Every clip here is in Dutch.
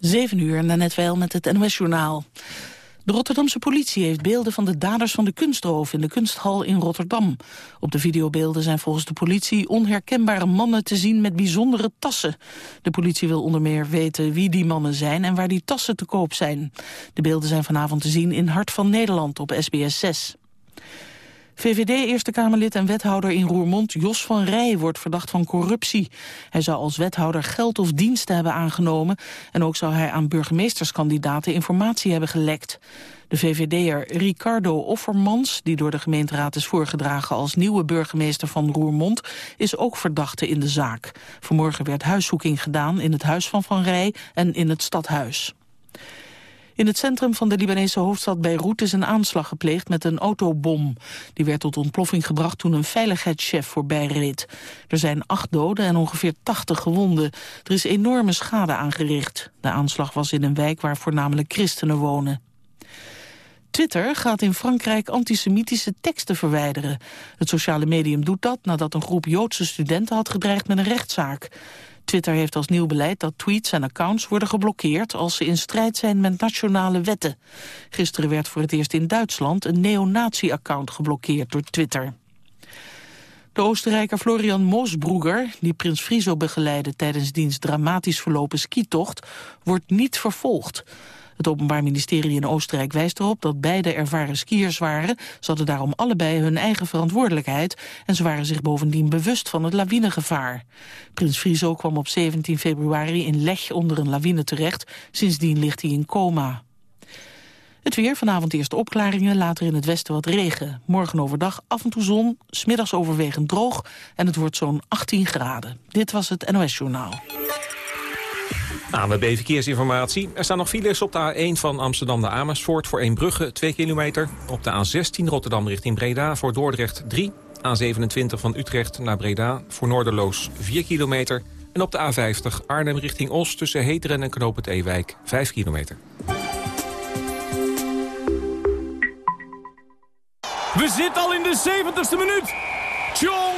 7 uur, net wel met het NOS-journaal. De Rotterdamse politie heeft beelden van de daders van de kunstroof in de kunsthal in Rotterdam. Op de videobeelden zijn volgens de politie onherkenbare mannen te zien met bijzondere tassen. De politie wil onder meer weten wie die mannen zijn en waar die tassen te koop zijn. De beelden zijn vanavond te zien in Hart van Nederland op SBS 6. VVD-Eerste Kamerlid en wethouder in Roermond Jos van Rij wordt verdacht van corruptie. Hij zou als wethouder geld of diensten hebben aangenomen... en ook zou hij aan burgemeesterskandidaten informatie hebben gelekt. De VVD'er Ricardo Offermans, die door de gemeenteraad is voorgedragen als nieuwe burgemeester van Roermond, is ook verdachte in de zaak. Vanmorgen werd huiszoeking gedaan in het huis van Van Rij en in het stadhuis. In het centrum van de Libanese hoofdstad Beirut is een aanslag gepleegd met een autobom. Die werd tot ontploffing gebracht toen een veiligheidschef voorbij reed. Er zijn acht doden en ongeveer tachtig gewonden. Er is enorme schade aangericht. De aanslag was in een wijk waar voornamelijk christenen wonen. Twitter gaat in Frankrijk antisemitische teksten verwijderen. Het sociale medium doet dat nadat een groep Joodse studenten had gedreigd met een rechtszaak. Twitter heeft als nieuw beleid dat tweets en accounts worden geblokkeerd als ze in strijd zijn met nationale wetten. Gisteren werd voor het eerst in Duitsland een neonazi-account geblokkeerd door Twitter. De Oostenrijker Florian Moosbroeger, die prins Friso begeleidde tijdens diens dramatisch verlopen skitocht, wordt niet vervolgd. Het Openbaar Ministerie in Oostenrijk wijst erop dat beide ervaren skiers waren. Ze hadden daarom allebei hun eigen verantwoordelijkheid en ze waren zich bovendien bewust van het lawinegevaar. Prins Friso kwam op 17 februari in Lech onder een lawine terecht. Sindsdien ligt hij in coma. Het weer, vanavond eerst opklaringen, later in het westen wat regen. Morgen overdag af en toe zon, smiddags overwegend droog... en het wordt zo'n 18 graden. Dit was het NOS Journaal. ANWB Verkeersinformatie. Er staan nog files op de A1 van Amsterdam naar Amersfoort... voor Eembrugge 2 kilometer. Op de A16 Rotterdam richting Breda voor Dordrecht 3. A27 van Utrecht naar Breda voor Noorderloos 4 kilometer. En op de A50 Arnhem richting Os tussen Heteren en Knoop het Ewijk 5 kilometer. We zitten al in de 70ste minuut. Tjonge,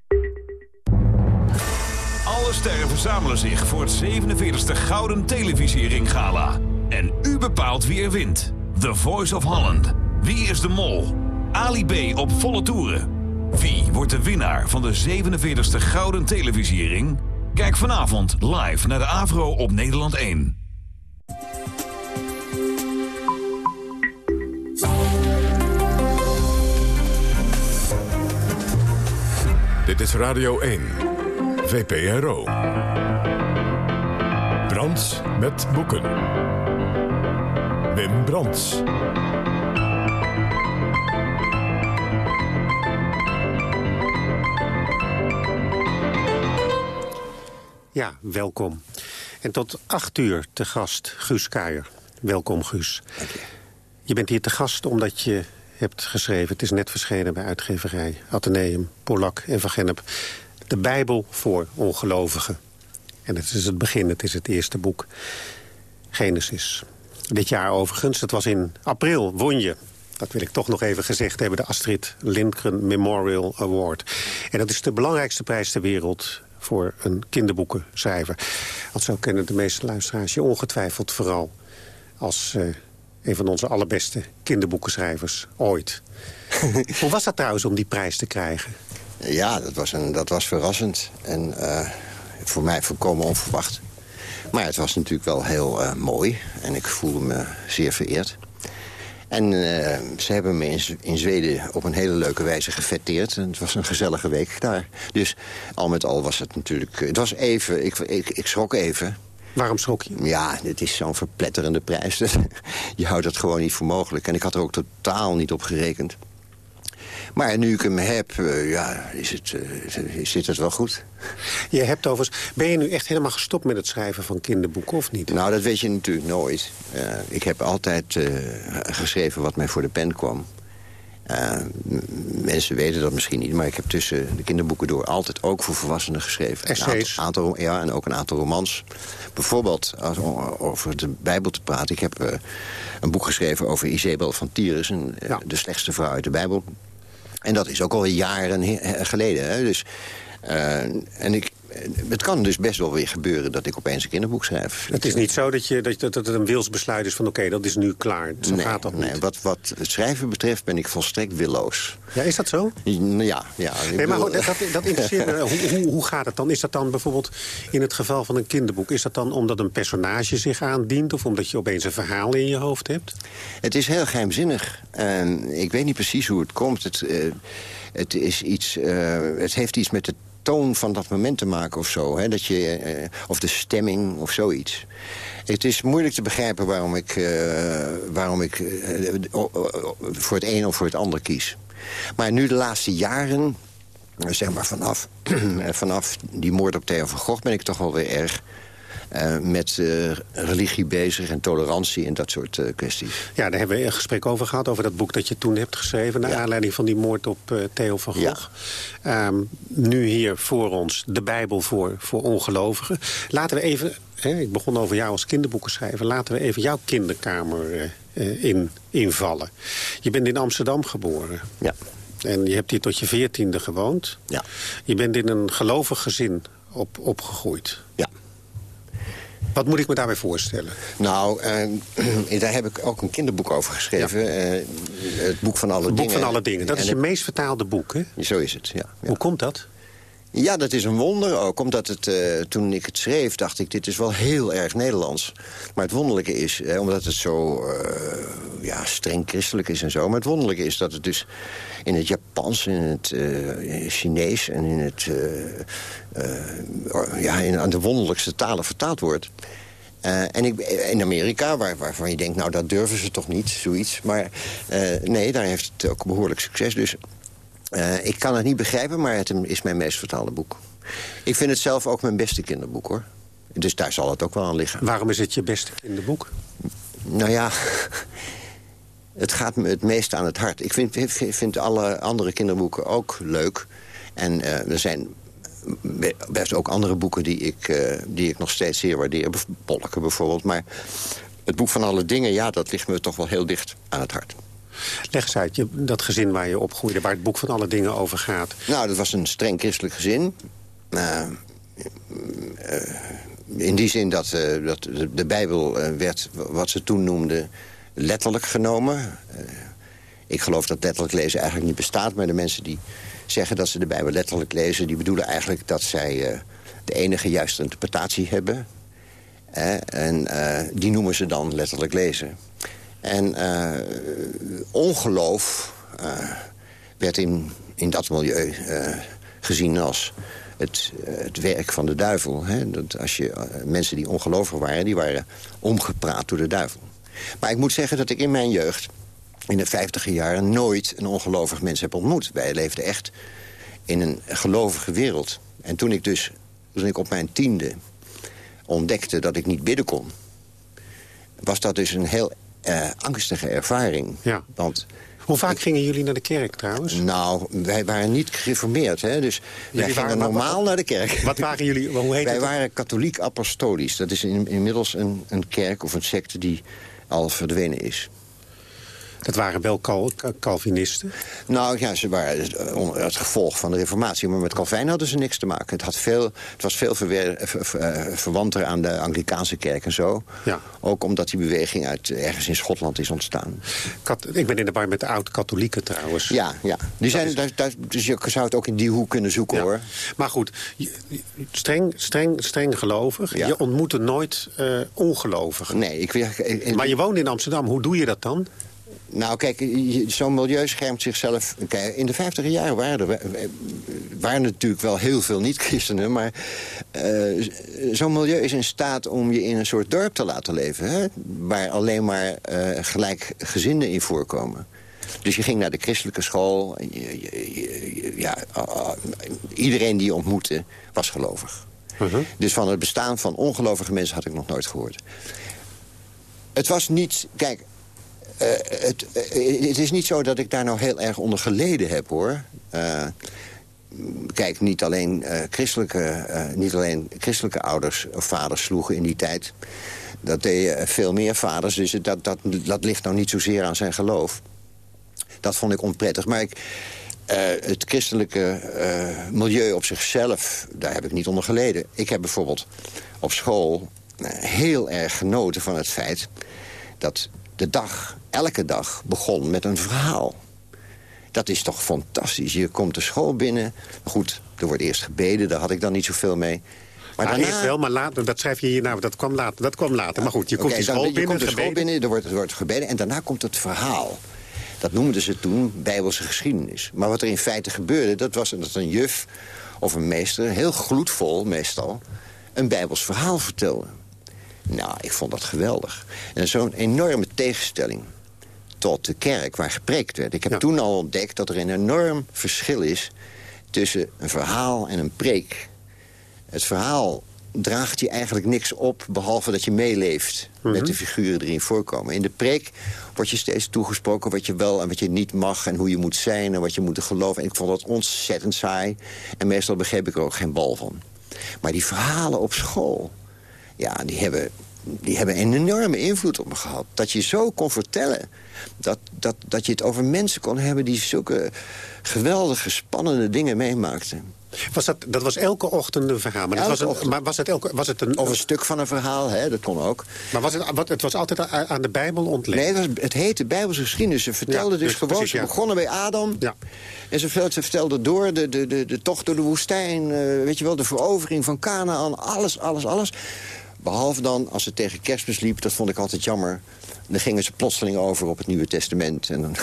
Alle sterren verzamelen zich voor het 47e Gouden Televisiering Gala. En u bepaalt wie er wint. The Voice of Holland. Wie is de mol? Ali B op volle toeren. Wie wordt de winnaar van de 47e Gouden Televisiering? Kijk vanavond live naar de Avro op Nederland 1. Dit is Radio 1. VPRO. Brands met boeken. Wim Brands. Ja, welkom. En tot acht uur te gast Guus Kuijer. Welkom, Guus. Dank je. Je bent hier te gast omdat je hebt geschreven... het is net verschenen bij uitgeverij Atheneum, Polak en Van Gennep... De Bijbel voor ongelovigen. En het is het begin, het is het eerste boek. Genesis. Dit jaar overigens, het was in april, won je dat wil ik toch nog even gezegd hebben... de Astrid Lindgren Memorial Award. En dat is de belangrijkste prijs ter wereld voor een kinderboekenschrijver. Want zo kennen de meeste luisteraars je ongetwijfeld vooral... als uh, een van onze allerbeste kinderboekenschrijvers ooit. Hoe was dat trouwens om die prijs te krijgen? Ja, dat was, een, dat was verrassend. En uh, voor mij volkomen onverwacht. Maar het was natuurlijk wel heel uh, mooi. En ik voelde me zeer vereerd. En uh, ze hebben me in, in, Zweden op een hele leuke wijze gefetteerd. En het was een gezellige week daar. Dus al met al was het natuurlijk... Het was even, ik, ik, ik schrok even. Waarom schrok je? Ja, het is zo'n verpletterende prijs. je houdt het gewoon niet voor mogelijk. En ik had er ook totaal niet op gerekend. Maar nu ik hem heb, uh, ja, is het, uh, zit het wel goed. Je hebt overigens... Ben je nu echt helemaal gestopt met het schrijven van kinderboeken, of niet? Nou, dat weet je natuurlijk nooit. Uh, ik heb altijd geschreven wat mij voor de pen kwam. mensen weten dat misschien niet, maar ik heb tussen de kinderboeken door... altijd ook voor volwassenen geschreven. Essays? Een aantal, ja, en ook een aantal romans. Bijvoorbeeld, als, over de Bijbel te praten... ik heb een boek geschreven over Isabel van Tyrus... Een, ja. de slechtste vrouw uit de Bijbel. En dat is ook al jaren geleden. Hè? Dus, uh, en ik, het kan dus best wel weer gebeuren dat ik opeens een kinderboek schrijf. Het is niet zo dat, je, dat, dat het een wilsbesluit is van oké, dat is nu klaar. Zo nee, gaat dat nee, niet. Wat, wat het schrijven betreft ben ik volstrekt willoos. Ja, is dat zo? Ja. ja nee, maar dat, dat interesseert me. Hoe, hoe, hoe, gaat het dan? Is dat dan bijvoorbeeld in het geval van een kinderboek... is dat dan omdat een personage zich aandient... of omdat je opeens een verhaal in je hoofd hebt? Het is heel geheimzinnig. En ik weet niet precies hoe het komt. Het, uh, het, is iets, uh, het heeft iets met de toon van dat moment te maken of zo. Hè? Dat je, uh, of de stemming of zoiets. Het is moeilijk te begrijpen waarom ik, uh, waarom ik uh, voor het een of voor het ander kies. Maar nu de laatste jaren, zeg maar vanaf, vanaf die moord op Theo van Gogh... ben ik toch wel weer erg uh, met uh, religie bezig en tolerantie en dat soort uh, kwesties. Ja, daar hebben we een gesprek over gehad, over dat boek dat je toen hebt geschreven... naar ja. aanleiding van die moord op Theo van Gogh. Ja. Um, nu hier voor ons de Bijbel voor, voor ongelovigen. Laten we even, hè, ik begon over jou als kinderboekenschrijver... laten we even jouw kinderkamer in, invallen. Je bent in Amsterdam geboren. Ja. En je hebt hier tot je veertiende gewoond. Ja. Je bent in een gelovig gezin op, opgegroeid. Ja. Wat moet ik me daarbij voorstellen? Nou, uh, daar heb ik ook een kinderboek over geschreven. Ja. Uh, het boek van alle het dingen. boek van alle dingen. Dat en is je het... meest vertaalde boek, hè? Zo is het, ja. ja. Hoe komt dat? Ja, dat is een wonder ook. Omdat het, uh, toen ik het schreef, dacht ik, dit is wel heel erg Nederlands. Maar het wonderlijke is, hè, omdat het zo ja, streng christelijk is en zo... maar het wonderlijke is dat het dus in het Japans, in het Chinees en in het... Uh, ja, in, aan de wonderlijkste talen vertaald wordt. Uh, en ik, in Amerika, waar, waarvan je denkt, nou dat durven ze toch niet, zoiets. Maar uh, nee, daar heeft het ook behoorlijk succes. Dus ik kan het niet begrijpen, maar het is mijn meest vertaalde boek. Ik vind het zelf ook mijn beste kinderboek, hoor. Dus daar zal het ook wel aan liggen. Waarom is het je beste kinderboek? Nou ja, het gaat me het meest aan het hart. Ik vind, vind alle andere kinderboeken ook leuk. En er zijn best ook andere boeken die ik, uh, die ik nog steeds zeer waardeer. Polken bijvoorbeeld. Maar het boek van alle dingen, ja, dat ligt me toch wel heel dicht aan het hart. Leg eens uit, je, dat gezin waar je opgroeide, waar het boek van alle dingen over gaat. Nou, dat was een streng christelijk gezin. Uh, uh, in die zin dat, dat de, de Bijbel werd, wat ze toen noemden, letterlijk genomen. ik geloof dat letterlijk lezen eigenlijk niet bestaat, maar de mensen die zeggen dat ze de Bijbel letterlijk lezen... die bedoelen eigenlijk dat zij uh, de enige juiste interpretatie hebben. Eh, en uh, die noemen ze dan letterlijk lezen. En ongeloof werd in, in dat milieu gezien als het, het werk van de duivel. Hè? Dat als je, mensen die ongelovig waren, die waren omgepraat door de duivel. Maar ik moet zeggen dat ik in mijn jeugd in de vijftiger jaren nooit een ongelovig mens heb ontmoet. Wij leefden echt in een gelovige wereld. En toen ik dus, toen ik op mijn tiende ontdekte dat ik niet bidden kon... was dat dus een heel uh, angstige ervaring. Ja. Want hoe vaak gingen jullie naar de kerk trouwens? Nou, wij waren niet gereformeerd. Hè? Dus jullie wij gingen normaal wat, naar de kerk. Wat waren jullie? Hoe heet wij het? waren katholiek apostolisch. Dat is in, inmiddels een, een kerk of een secte die al verdwenen is. Dat waren wel Cal Calvinisten? Nou ja, ze waren het gevolg van de reformatie. Maar met Calvijn hadden ze niks te maken. Het, had veel, het was veel ver, ver, verwanter aan de Anglikaanse kerk en zo. Ja. Ook omdat die beweging uit ergens in Schotland is ontstaan. Kat, ik ben in de bar met de oud-katholieken trouwens. Ja, ja. Die zijn, is... daar, daar, dus je zou het ook in die hoek kunnen zoeken ja. hoor. Maar goed, streng, streng, streng gelovig. Ja. Je ontmoette nooit uh, ongelovigen. Nee. Ik, ik, ik, maar je woont in Amsterdam. Hoe doe je dat dan? Nou, kijk, zo'n milieu schermt zichzelf... Kijk, in de 50 jaren waren er waren natuurlijk wel heel veel niet-christenen... maar eh, zo'n milieu is in staat om je in een soort dorp te laten leven... Hè, waar alleen maar eh gelijkgezinden in voorkomen. Dus je ging naar de christelijke school. En je, je- je- je- ja, iedereen die je ontmoette was gelovig. Dus van het bestaan van ongelovige mensen had ik nog nooit gehoord. Het was niet... Kijk, eh, het, eh, het is niet zo dat ik daar nou heel erg onder geleden heb, hoor. Eh, kijk, niet alleen, christelijke, niet alleen christelijke ouders of vaders sloegen in die tijd. Dat deden veel meer vaders, dus dat, dat, dat ligt nou niet zozeer aan zijn geloof. Dat vond ik onprettig. Maar ik, het christelijke milieu op zichzelf, daar heb ik niet onder geleden. Ik heb bijvoorbeeld op school heel erg genoten van het feit... dat de dag, elke dag, begon met een verhaal. Dat is toch fantastisch. Je komt de school binnen. Goed, er wordt eerst gebeden, daar had ik dan niet zoveel mee. Maar daarna... eerst wel, maar later, dat schrijf je hier nou, dat kwam later. Dat kwam later. Maar goed, je komt dan- school je binnen, komt de school binnen, er wordt, er wordt gebeden... en daarna komt het verhaal. Dat noemden ze toen Bijbelse geschiedenis. Maar wat er in feite gebeurde, dat was dat een juf of een meester... heel gloedvol meestal, een Bijbels verhaal vertelde. Nou, ik vond dat geweldig. En zo'n enorme tegenstelling tot de kerk waar gepreekt werd. Ik heb toen al ontdekt dat er een enorm verschil is... tussen een verhaal en een preek. Het verhaal draagt je eigenlijk niks op... behalve dat je meeleeft met de figuren die erin voorkomen. In de preek wordt je steeds toegesproken wat je wel en wat je niet mag... en hoe je moet zijn en wat je moet geloven. En ik vond dat ontzettend saai. En meestal begreep ik er ook geen bal van. Maar die verhalen op school... ja, die hebben, die hebben een enorme invloed op me gehad. Dat je zo kon vertellen. Dat, dat, dat je het over mensen kon hebben... die zulke geweldige, spannende dingen meemaakten. Was dat, dat was elke ochtend een verhaal. Maar, dat was, een, maar was het, elke, was het een... Of een stuk van een verhaal, hè, dat kon ook. Maar was het, wat, het was altijd aan de Bijbel ontleend? Nee, het, was, het heette Bijbelse geschiedenis. Ze vertelde Ja, dus, dus gewoon, precies, ze ja. begonnen bij Adam. Ja. En ze vertelde, ze vertelde door de, de, de, de tocht door de woestijn... eh, weet je wel, de verovering van Canaan, alles, alles, alles. Behalve dan, als het tegen kerstmis liep, dat vond ik altijd jammer... dan gingen ze plotseling over op het Nieuwe Testament. En dan,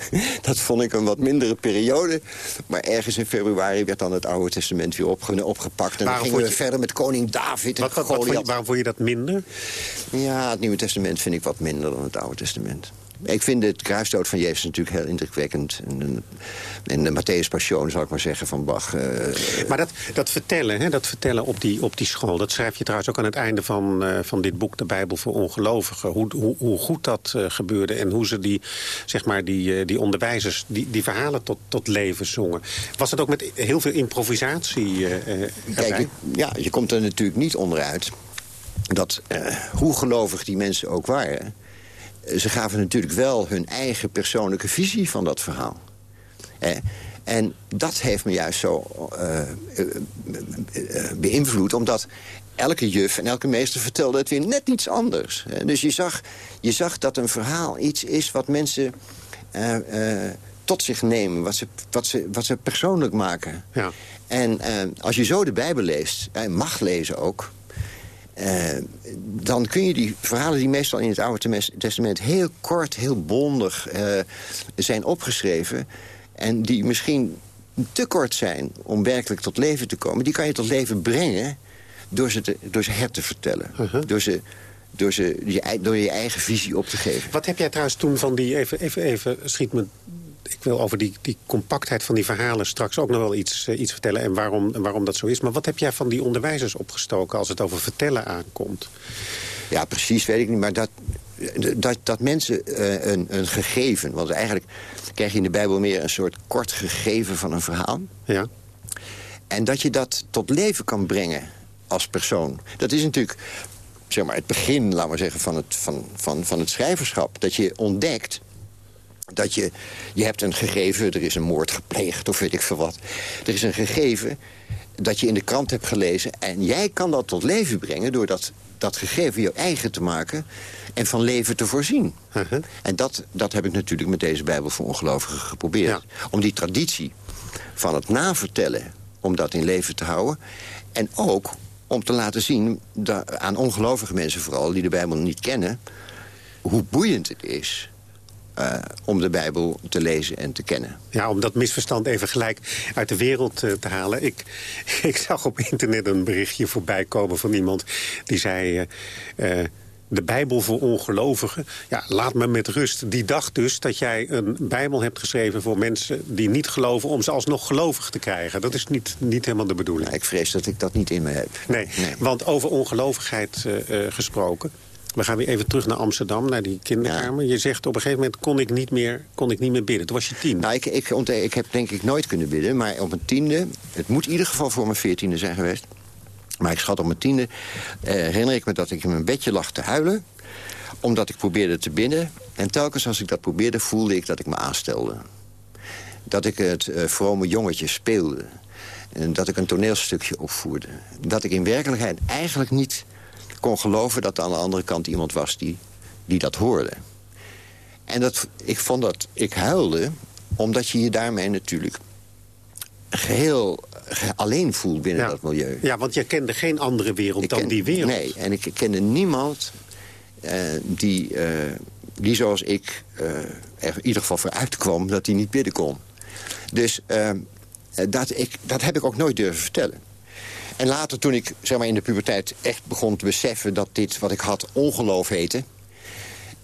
dat vond ik een wat mindere periode. Maar ergens in februari werd dan het Oude Testament weer opge- opgepakt. En dan gingen we je- verder met koning David en Wat, wat, wat vond je- Goliath. waarom vond je dat minder? Ja, het Nieuwe Testament vind ik wat minder dan het Oude Testament. Ik vind het kruisdood van Jezus natuurlijk heel indrukwekkend. En, en de Matthäus Passion, zal ik maar zeggen, van Bach. eh, Maar dat, dat vertellen, hè, dat vertellen op die, op die school... dat schrijf je trouwens ook aan het einde van, eh, van dit boek... De Bijbel voor Ongelovigen. Hoe, hoe, hoe goed dat eh, gebeurde en hoe ze die, zeg maar, die, die onderwijzers... Die, die verhalen tot, tot leven zongen. Was het ook met heel veel improvisatie Kijk, je, ja, je komt er natuurlijk niet onderuit... dat hoe gelovig die mensen ook waren... ze gaven natuurlijk wel hun eigen persoonlijke visie van dat verhaal. Eh, en dat heeft me juist zo eh, eh, eh, beïnvloed, omdat elke juf en elke meester vertelde het weer net iets anders. Dus je zag, je zag dat een verhaal iets is wat mensen tot zich nemen, wat ze, wat ze, wat ze persoonlijk maken. Ja. En als je zo de Bijbel leest, en mag lezen ook... eh, dan kun je die verhalen die meestal in het Oude Testament... heel kort, heel bondig eh, zijn opgeschreven... en die misschien te kort zijn om werkelijk tot leven te komen... die kan je tot leven brengen door ze, te, door ze her te vertellen. Door, ze, door, ze, door je eigen visie op te geven. Wat heb jij trouwens toen van die... Even, even, even schiet me... Ik wil over die, die compactheid van die verhalen straks ook nog wel iets, eh, iets vertellen... En waarom, waarom dat zo is. Maar wat heb jij van die onderwijzers opgestoken als het over vertellen aankomt? Ja, precies, weet ik niet. Maar dat, dat, dat mensen eh, een, een gegeven... want eigenlijk krijg je in de Bijbel meer een soort kort gegeven van een verhaal. Ja. En dat je dat tot leven kan brengen als persoon. Dat is natuurlijk zeg maar, het begin, laten we zeggen, van het, van, van, van het schrijverschap. Dat je ontdekt dat je... Je hebt een gegeven, er is een moord gepleegd of weet ik veel wat. Er is een gegeven dat je in de krant hebt gelezen... en jij kan dat tot leven brengen door dat, dat gegeven je eigen te maken... en van leven te voorzien. En dat, dat heb ik natuurlijk met deze Bijbel voor ongelovigen geprobeerd. Om die traditie van het navertellen, om dat in leven te houden. En ook om te laten zien, aan ongelovige mensen vooral... die de Bijbel niet kennen, hoe boeiend het is eh, om de Bijbel te lezen en te kennen. Ja, om dat misverstand even gelijk uit de wereld eh, te halen. Ik, ik zag op internet een berichtje voorbij komen van iemand die zei... eh, de Bijbel voor ongelovigen. Ja, laat me met rust. Die dacht dus dat jij een Bijbel hebt geschreven voor mensen die niet geloven... om ze alsnog gelovig te krijgen. Dat is niet, niet helemaal de bedoeling. Ik vrees dat ik dat niet in me heb. Nee, want over ongelovigheid gesproken... We gaan weer even terug naar Amsterdam, naar die kinderkamer. Je zegt op een gegeven moment kon ik niet meer, kon ik niet meer bidden. Toen was je tien. Nou, ik, ik, ik heb denk ik nooit kunnen bidden. Maar op mijn tiende, het moet in ieder geval voor mijn veertiende zijn geweest. Maar ik schat op mijn tiende, eh, herinner ik me dat ik in mijn bedje lag te huilen. Omdat ik probeerde te bidden. En telkens als ik dat probeerde, voelde ik dat ik me aanstelde. Dat ik het eh, vrome jongetje speelde. En dat ik een toneelstukje opvoerde. Dat ik in werkelijkheid eigenlijk niet kon geloven dat er aan de andere kant iemand was die, die dat hoorde. En dat, ik vond dat ik huilde, omdat je je daarmee natuurlijk geheel ge- alleen voelt binnen Ja. dat milieu. Ja, want je kende geen andere wereld Ik dan ken- die wereld. Nee, en ik kende niemand eh, die, eh, die zoals ik eh, er in ieder geval voor uitkwam... dat hij niet bidden kon. Dus dat, ik, dat heb ik ook nooit durven vertellen. En later, toen ik zeg maar, in de puberteit echt begon te beseffen... dat dit wat ik had ongeloof heette...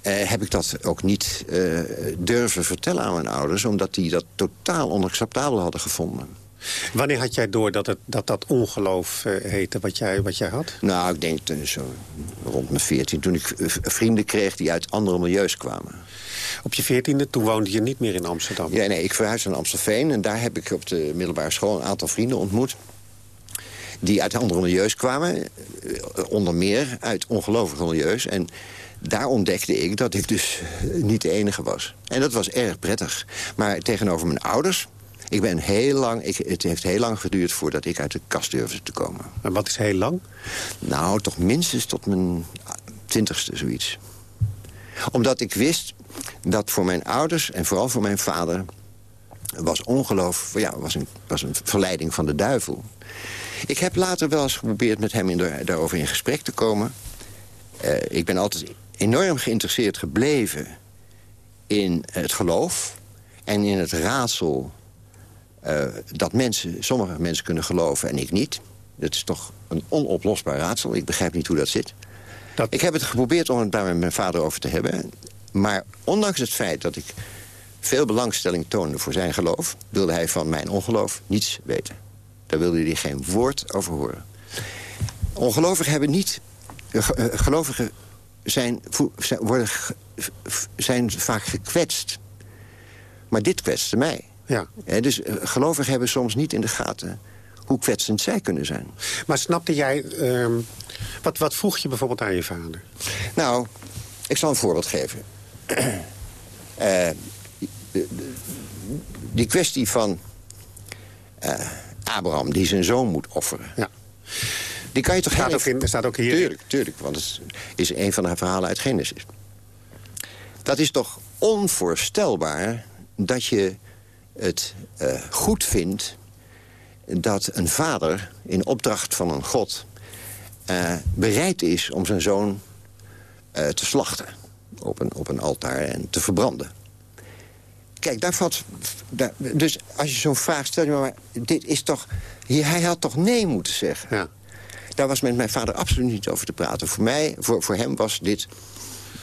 eh, heb ik dat ook niet eh, durven vertellen aan mijn ouders... omdat die dat totaal onacceptabel hadden gevonden. Wanneer had jij door dat het, dat, dat ongeloof eh, heette wat jij, wat jij had? Nou, ik denk eh, zo rond mijn veertien... toen ik eh, vrienden kreeg die uit andere milieus kwamen. Op je veertiende, toen woonde je niet meer in Amsterdam. Ja, nee, ik verhuisde naar Amstelveen... en daar heb ik op de middelbare school een aantal vrienden ontmoet... die uit andere milieus kwamen. eh, Onder meer uit ongelovige milieus. En daar ontdekte ik dat ik dus niet de enige was. En dat was erg prettig. Maar tegenover mijn ouders... Ik ben heel lang, ik, het heeft heel lang geduurd voordat ik uit de kast durfde te komen. En wat is heel lang? Nou, toch minstens tot mijn twintigste zoiets. Omdat ik wist dat voor mijn ouders en vooral voor mijn vader... was ongeloof ja, was een, was een verleiding van de duivel. Ik heb later wel eens geprobeerd met hem in de- daarover in gesprek te komen. Eh, ik ben altijd enorm geïnteresseerd gebleven in het geloof... en in het raadsel eh, dat mensen, sommige mensen kunnen geloven en ik niet. Dat is toch een onoplosbaar raadsel. Ik begrijp niet hoe dat zit. Ik heb het geprobeerd om het daar met mijn vader over te hebben. Maar ondanks het feit dat ik veel belangstelling toonde voor zijn geloof... wilde hij van mijn ongeloof niets weten. Daar wilde hij geen woord over horen. Ongelovigen hebben niet... eh, eh, Gelovigen zijn, worden, zijn vaak gekwetst. Maar dit kwetste mij. Ja. dus eh, gelovigen hebben soms niet in de gaten hoe kwetsend zij kunnen zijn. Maar snapte jij... ehm, wat, wat vroeg je bijvoorbeeld aan je vader? Nou, ik zal een voorbeeld geven. Eh, die- kwestie van eh, Abraham, die zijn zoon moet offeren. Ja. Die kan je toch Staat ook in- staat ook hier. Tuurlijk, tuurlijk, want het is een van de verhalen uit Genesis. Dat is toch onvoorstelbaar dat je het eh, goed vindt... dat een vader in opdracht van een god... eh, bereid is om zijn zoon te slachten op een, op een altaar en te verbranden. Kijk, daar valt... Daar, dus als je zo'n vraag stelt, maar dit is toch... Hij had toch nee moeten zeggen? Ja. Daar was met mijn vader absoluut niet over te praten. Voor, mij, voor, voor hem was dit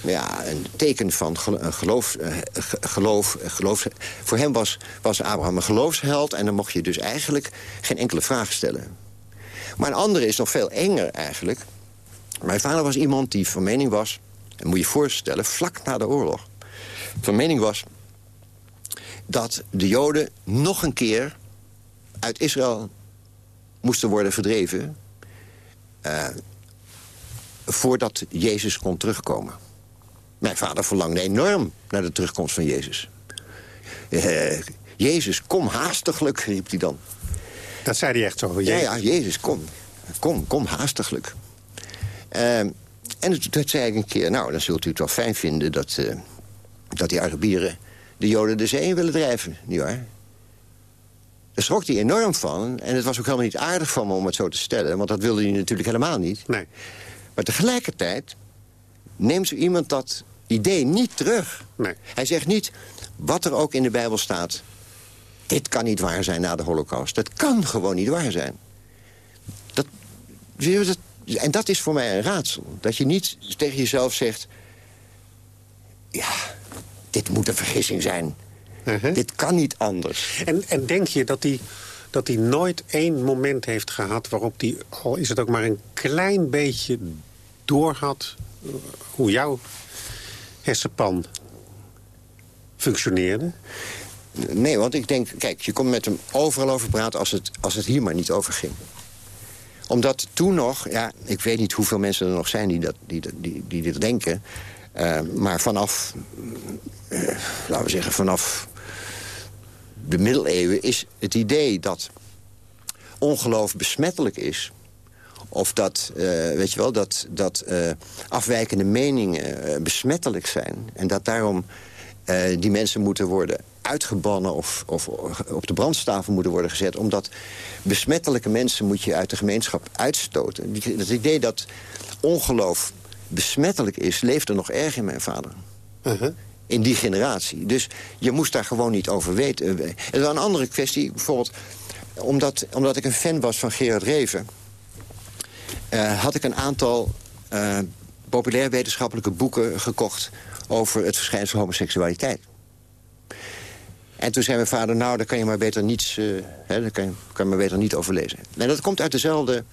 ja, een teken van gelo- geloof, eh, ge- geloof, geloof. Voor hem was, was Abraham een geloofsheld... en dan mocht je dus eigenlijk geen enkele vraag stellen. Maar een andere is nog veel enger eigenlijk. Mijn vader was iemand die van mening was... en moet je je voorstellen, vlak na de oorlog... van mening was dat de Joden nog een keer uit Israël moesten worden verdreven... eh, voordat Jezus kon terugkomen. Mijn vader verlangde enorm naar de terugkomst van Jezus. Eh, Jezus, kom haastiglijk, riep hij dan. Dat zei hij echt zo. Ja, ja, Jezus, kom. Kom, kom haastiglijk. Eh, en toen zei ik een keer, nou, dan zult u het wel fijn vinden... dat, eh, dat die Arabieren de Joden de zee in willen drijven, nietwaar? Daar schrok hij enorm van. En het was ook helemaal niet aardig van me om het zo te stellen... want dat wilde hij natuurlijk helemaal niet. Nee. Maar tegelijkertijd neemt zo iemand dat idee niet terug. Nee. Hij zegt niet, wat er ook in de Bijbel staat... dit kan niet waar zijn na de holocaust. Dat kan gewoon niet waar zijn. Dat, dat, en dat is voor mij een raadsel. Dat je niet tegen jezelf zegt... ja, dit moet een vergissing zijn. Uh-huh. Dit kan niet anders. En, en denk je dat hij dat hij nooit één moment heeft gehad... waarop hij, al is het ook maar een klein beetje doorhad... Uh, hoe jouw hersenpan functioneerde? Nee, want ik denk, kijk, je kon met hem overal over praten... als het, als het hier maar niet over ging. Omdat toen nog, ja, ik weet niet hoeveel mensen er nog zijn die, dat, die, die, die dit denken... Uh, maar vanaf, uh, laten we zeggen, vanaf de middeleeuwen is het idee dat ongeloof besmettelijk is... of dat, uh, weet je wel, dat, dat afwijkende meningen besmettelijk zijn... en dat daarom die mensen moeten worden uitgebannen... Of, of op de brandstafel moeten worden gezet... omdat besmettelijke mensen moet je uit de gemeenschap uitstoten. Het idee dat ongeloof besmettelijk is, leeft er nog erg in mijn vader. -huh in die generatie. Dus je moest daar gewoon niet over weten. En dan een andere kwestie, bijvoorbeeld... omdat, omdat ik een fan was van Gerard Reven... Uh, had ik een aantal uh, populair wetenschappelijke boeken gekocht... over het verschijnsel homoseksualiteit. En toen zei mijn vader, nou, daar kan je maar beter niets... Uh, hè, daar kan je, kan je maar beter niet over lezen. En dat komt uit dezelfde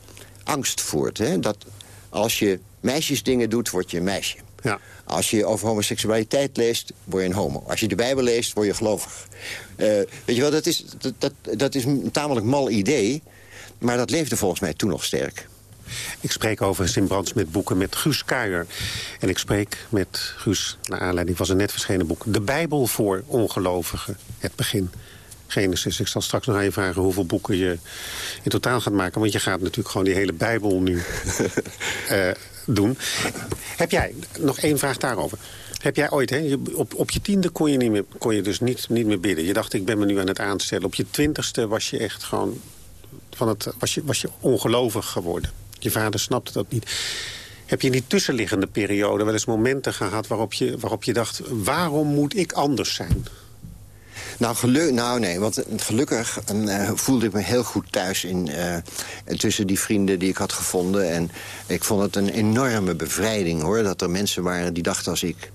angst voort. Hè? Dat als je meisjesdingen doet, word je een meisje. Ja. Als je over homoseksualiteit leest, word je een homo. Als je de Bijbel leest, word je gelovig. Uh, weet je wel, dat is, dat, dat, dat is een tamelijk mal idee. Maar dat leefde volgens mij toen nog sterk. Ik spreek over in Brands met boeken met Guus Kuijer. En ik spreek met Guus naar aanleiding van zijn net verschenen boek... De Bijbel voor ongelovigen, het begin. Genesis. Ik zal straks nog aan je vragen hoeveel boeken je in totaal gaat maken. Want je gaat natuurlijk gewoon die hele Bijbel nu uh, Heb jij, nog één vraag daarover. Heb jij ooit, hè, op, op je tiende kon je, niet meer, kon je dus niet, niet meer bidden. Je dacht, ik ben me nu aan het aanstellen. Op je twintigste was je echt gewoon... Van het, was, je, was je ongelovig geworden. Je vader snapte dat niet. Heb je in die tussenliggende periode wel eens momenten gehad... waarop je, waarop je dacht, waarom moet ik anders zijn? Nou, geluk, nou nee, want gelukkig uh, voelde ik me heel goed thuis in, uh, tussen die vrienden die ik had gevonden. En ik vond het een enorme bevrijding, hoor, dat er mensen waren die dachten als ik.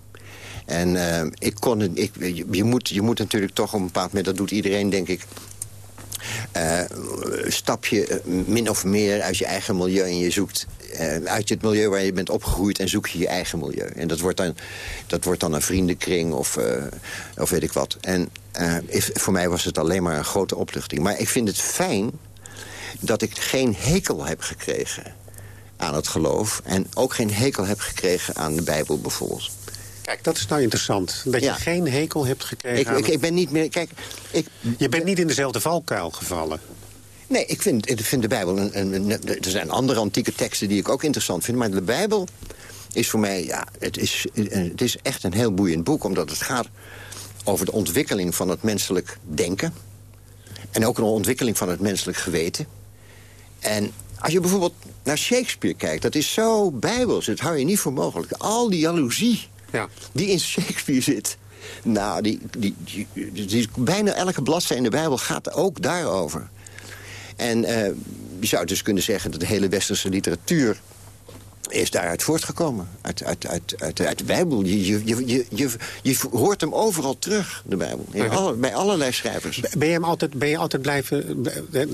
En ik kon het, ik, je, moet, je moet natuurlijk toch op een bepaald moment, dat doet iedereen denk ik... Uh, stap je min of meer uit je eigen milieu en je zoekt uit het milieu waar je bent opgegroeid en zoek je je eigen milieu. En dat wordt dan, dat wordt dan een vriendenkring of, uh, of weet ik wat. En voor mij was het alleen maar een grote opluchting. Maar ik vind het fijn dat ik geen hekel heb gekregen aan het geloof... en ook geen hekel heb gekregen aan de Bijbel bijvoorbeeld. Kijk, dat is nou interessant. Dat ja. je geen hekel hebt gekregen ik, aan... Ik, ik ben niet meer... Kijk, ik, je bent niet in dezelfde valkuil gevallen. Nee, ik vind, ik vind de Bijbel... Een, een, een, er zijn andere antieke teksten die ik ook interessant vind... maar de Bijbel is voor mij... Ja, het, is, het is echt een heel boeiend boek... omdat het gaat over de ontwikkeling van het menselijk denken... en ook een ontwikkeling van het menselijk geweten. En als je bijvoorbeeld naar Shakespeare kijkt... dat is zo bijbels, dat hou je niet voor mogelijk. Al die jaloezie ja. die in Shakespeare zit... nou, die, die, die, die, bijna elke bladzijde in de Bijbel gaat ook daarover. En uh, je zou dus kunnen zeggen dat de hele westerse literatuur is daaruit voortgekomen. Uit, uit, uit, uit, uit de Bijbel. Je, je, je, je, je hoort hem overal terug, de Bijbel. In alle, bij allerlei schrijvers. Ben je, hem altijd, ben je altijd blijven...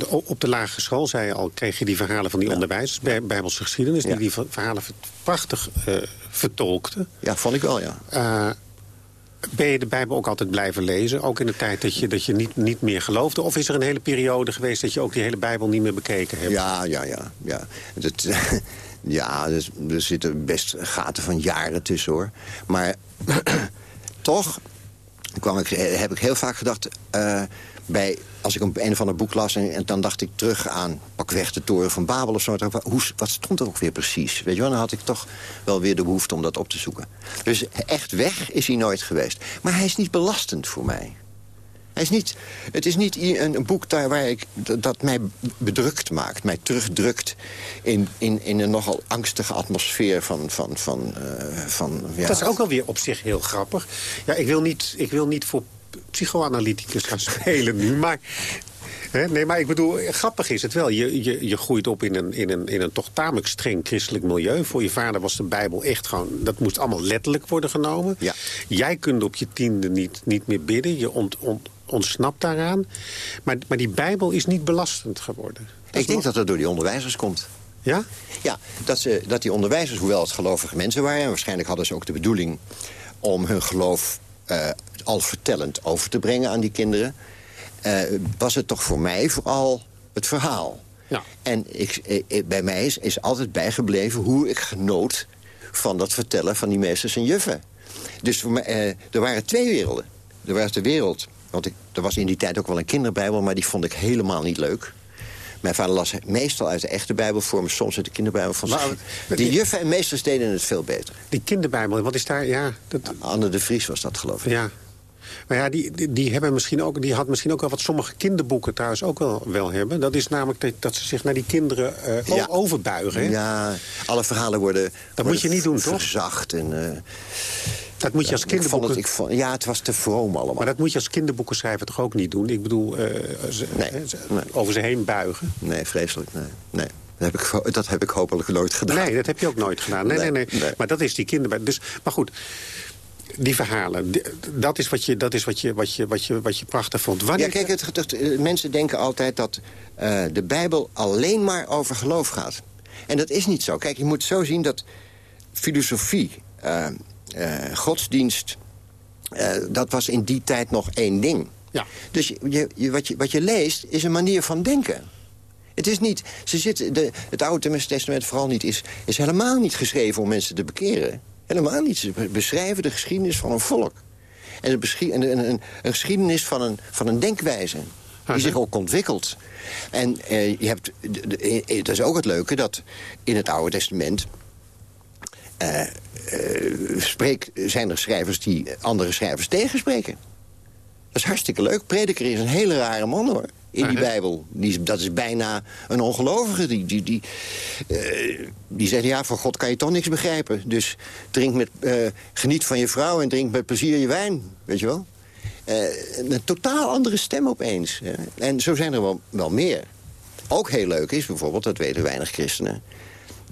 Op de lagere school, zei je al, kreeg je die verhalen van die ja. onderwijzers... bij Bijbelse geschiedenis, die die verhalen prachtig uh, vertolkte. Ja, vond ik wel, ja. Uh, ben je de Bijbel ook altijd blijven lezen? Ook in de tijd dat je, dat je niet, niet meer geloofde? Of is er een hele periode geweest dat je ook die hele Bijbel niet meer bekeken hebt? Ja, ja, ja. ja. Dat, ja, dus, er zitten best gaten van jaren tussen, hoor. Maar toch kwam ik, heb ik heel vaak gedacht... Uh, bij, als ik een, een of ander boek las en, en, dan dacht ik terug aan... pakweg de toren van Babel of zo. Hoe, wat stond er ook weer precies? Weet je wel, dan had ik toch wel weer de behoefte om dat op te zoeken. Dus echt weg is hij nooit geweest. Maar hij is niet belastend voor mij. Hij is niet, het is niet een, boek daar waar ik, dat mij bedrukt maakt. Mij terugdrukt in, in, in een nogal angstige atmosfeer van... van, van, uh, van ja. Dat is ook alweer op zich heel grappig. Ja, ik wil niet, ik wil niet voor psychoanalyticus gaan spelen nu, maar... nee, maar ik bedoel, grappig is het wel. Je, je, je groeit op in een, in, een, in een toch tamelijk streng christelijk milieu. Voor je vader was de Bijbel echt gewoon... dat moest allemaal letterlijk worden genomen. Ja. Jij kunt op je tiende niet, niet meer bidden. Je ont, ont, ontsnapt daaraan. Maar, maar die Bijbel is niet belastend geworden. Dat ik denk dat dat door die onderwijzers komt. Ja? Ja, dat, ze, dat die onderwijzers, hoewel het gelovige mensen waren... en waarschijnlijk hadden ze ook de bedoeling om hun geloof uh, al vertellend over te brengen aan die kinderen... Uh, was het toch voor mij vooral het verhaal. Ja. En ik, ik, bij mij is, is altijd bijgebleven hoe ik genoot van dat vertellen van die meesters en juffen. Dus voor mij, uh, er waren twee werelden. Er was de wereld want ik, er was in die tijd ook wel een kinderbijbel, maar die vond ik helemaal niet leuk. Mijn vader las meestal uit de echte Bijbel voor me, soms uit de kinderbijbel. Van maar, die juffen en meesters deden het veel beter. Die kinderbijbel, wat is daar? Ja, dat... Anne de Vries was dat, geloof ik. Ja. Maar ja, die, die, die, hebben misschien ook, die had misschien ook wel wat sommige kinderboeken trouwens ook wel, wel hebben. Dat is namelijk dat, dat ze zich naar die kinderen uh, overbuigen. Ja, alle verhalen worden Dat moet je niet doen, toch? Verzacht en... Uh, dat moet je als kinderboeken... Het, ik vond, ja, het was te vroom allemaal. Maar dat moet je als kinderboekenschrijver toch ook niet doen? Ik bedoel, uh, ze, nee, nee. over ze heen buigen. Nee, vreselijk. Nee, nee. Dat heb, ik, dat heb ik hopelijk nooit gedaan. Nee, dat heb je ook nooit gedaan. Nee, nee, nee. nee. Maar dat is die kinderbij. Dus, maar goed, die verhalen, dat is wat je, dat is wat je, wat je, wat je, wat je prachtig vond. Wanneer... Ja, kijk, het, het, mensen denken altijd dat uh, de Bijbel alleen maar over geloof gaat. En dat is niet zo. Kijk, je moet zo zien dat filosofie, uh, godsdienst... dat was in die tijd nog één ding. Ja. Dus je, je, wat, je, wat je leest is een manier van denken. Het is niet... Ze zitten, de, het Oude Testament vooral niet is, is helemaal niet geschreven om mensen te bekeren. Helemaal niet. Ze beschrijven de geschiedenis van een volk. En een, een, een, een geschiedenis van een, van een denkwijze. Die zich ook ontwikkelt. En eh, je hebt, het is ook het leuke dat in het Oude Testament... Uh, uh, spreek, zijn er schrijvers die andere schrijvers tegenspreken. Dat is hartstikke leuk. Prediker is een hele rare man, hoor in die Bijbel. Die, dat is bijna een ongelovige. Die, die, die, uh, die zegt, ja, van God kan je toch niks begrijpen. Dus drink met, uh, geniet van je vrouw en drink met plezier je wijn. Weet je wel? Uh, een totaal andere stem opeens. Hè? En zo zijn er wel, wel meer. Ook heel leuk is bijvoorbeeld, dat weten weinig christenen...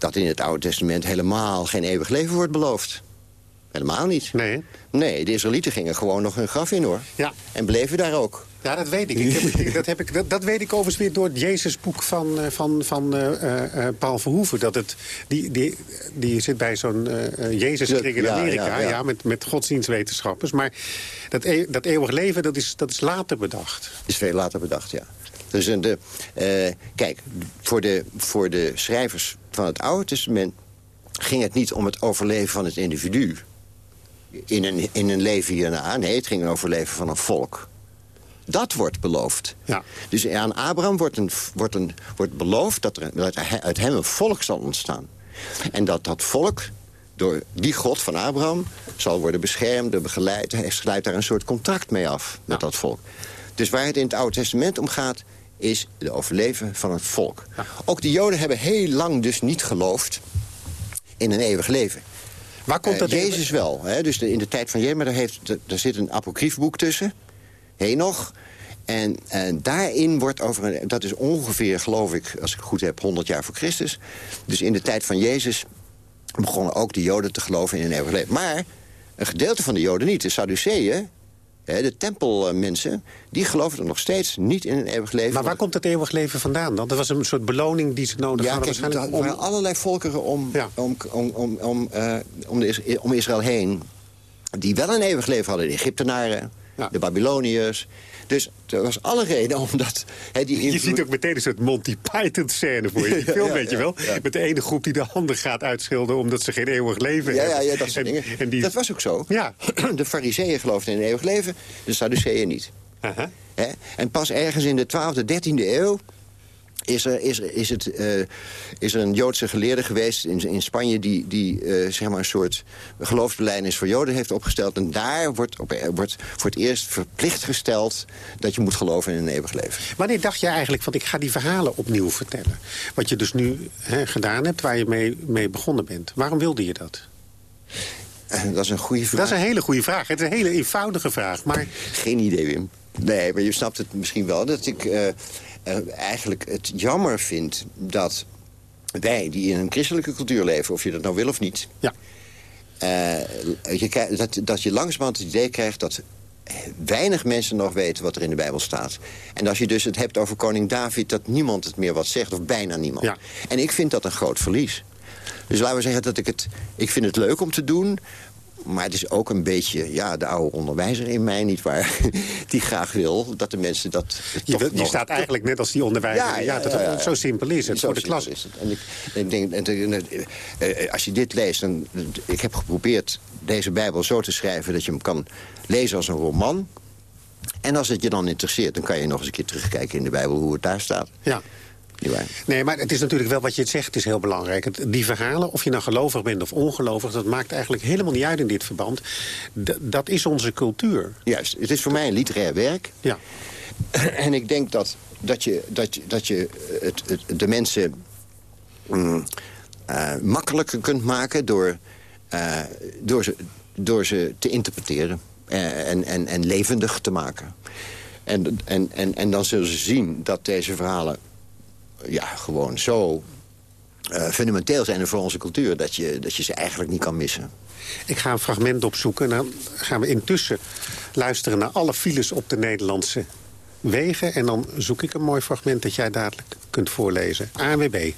dat in het Oude Testament helemaal geen eeuwig leven wordt beloofd. Helemaal niet. Nee. Nee, de Israëlieten gingen gewoon nog hun graf in, hoor. Ja. En bleven daar ook. Ja, dat weet ik. ik heb, dat, heb ik dat, dat, weet ik overigens weer door het Jezusboek van, eh, van, van uh, uh, Paul Verhoeven. Dat het, die, die, die zit bij zo'n uh, Jezuskring in Amerika, ja, ja, ja. met, met godsdienstwetenschappers. Maar dat, e dat eeuwig leven, dat is, dat is later bedacht. Is veel later bedacht, ja. Dus de, kijk, voor de, voor de schrijvers van het Oude Testament ging het niet om het overleven van het individu in een, in een leven hierna. Nee, het ging over leven van een volk. Dat wordt beloofd. Ja. Dus aan Abraham wordt, een, wordt, een, wordt beloofd dat er uit hem een volk zal ontstaan. En dat dat volk door die God van Abraham zal worden beschermd, begeleid. Hij sluit daar een soort contract mee af met dat volk. Dus waar het in het Oude Testament om gaat, is de overleven van het volk. Ook de Joden hebben heel lang dus niet geloofd in een eeuwig leven. Waar komt dat uh, Jezus wel. Hè? Dus in de tijd van Jezus, daar, heeft, daar zit een apocriefboek tussen. Henoch. En, en daarin wordt over... Dat is ongeveer, geloof ik, als ik het goed heb, 100 jaar voor Christus. Dus in de tijd van Jezus begonnen ook de Joden te geloven in een eeuwig leven. Maar een gedeelte van de Joden niet. De Sadduceeën, de tempelmensen, die geloven er nog steeds niet in een eeuwig leven. Maar waar komt het eeuwig leven vandaan dan? Dat was een soort beloning die ze nodig ja, hadden kijk, waarschijnlijk. Er waren allerlei volkeren om, ja. om, om, om, om, uh, om, de, om Israël heen... die wel een eeuwig leven hadden. De Egyptenaren, ja. de Babyloniërs... Dus er was alle reden om dat... He, die invloed... Je ziet ook meteen een soort Monty Python-scène voor je. Die film, ja, weet je wel. Met de ene groep die de handen gaat uitschilderen... omdat ze geen eeuwig leven ja, hebben. Ja, ja, dat soort en, dingen. En die... Dat was ook zo. Ja. De fariseeën geloofden in een eeuwig leven, de Sadduceeën niet. Uh -huh. He? En pas ergens in de 12e, 13e eeuw is er, is, is, het, uh, is er een Joodse geleerde geweest in, in Spanje... die, die uh, zeg maar een soort geloofsbelijdenis voor Joden heeft opgesteld. En daar wordt, op, wordt voor het eerst verplicht gesteld... dat je moet geloven in een eeuwig leven. Wanneer dacht je eigenlijk van ik ga die verhalen opnieuw vertellen? Wat je dus nu gedaan hebt, waar je mee, mee begonnen bent. Waarom wilde je dat? Dat is een goede vraag. Dat is een hele goede vraag. Het is een hele eenvoudige vraag. Maar... Geen idee, Wim. Nee, maar je snapt het misschien wel. Dat ik uh, eigenlijk het jammer vind dat wij die in een christelijke cultuur leven... of je dat nou wil of niet... Ja. Uh, je, dat, dat je langzamerhand het idee krijgt dat weinig mensen nog weten wat er in de Bijbel staat. En als je dus het hebt over koning David... dat niemand het meer wat zegt, of bijna niemand. Ja. En ik vind dat een groot verlies. Dus laten we zeggen dat ik het... Ik vind het leuk om te doen, maar het is ook een beetje ja, de oude onderwijzer in mij, niet waar? Die graag wil dat de mensen dat... Je, wil, je staat eigenlijk net als die onderwijzer. Ja, ja, dat het, zo simpel is het, zo voor de klas. Is het. En ik, denk, en, uh, als je dit leest... Dan, ik heb geprobeerd deze Bijbel zo te schrijven... dat je hem kan lezen als een roman. En als het je dan interesseert, dan kan je nog eens een keer terugkijken in de Bijbel... hoe het daar staat. Ja. Nee, maar het is natuurlijk wel wat je het zegt, het is heel belangrijk. Die verhalen, of je nou gelovig bent of ongelovig... dat maakt eigenlijk helemaal niet uit in dit verband. D dat is onze cultuur. Juist, het is voor mij een literair werk. Ja. En ik denk dat, dat je, dat, dat je het, het de mensen mm, uh, makkelijker kunt maken... door, uh, door, ze, door ze te interpreteren en, en, en levendig te maken. En, en, en, en dan zullen ze zien dat deze verhalen ja, gewoon zo uh, fundamenteel zijn voor onze cultuur... Dat je, dat je ze eigenlijk niet kan missen. Ik ga een fragment opzoeken en dan gaan we intussen luisteren... naar alle files op de Nederlandse wegen. En dan zoek ik een mooi fragment dat jij dadelijk kunt voorlezen. ANWB.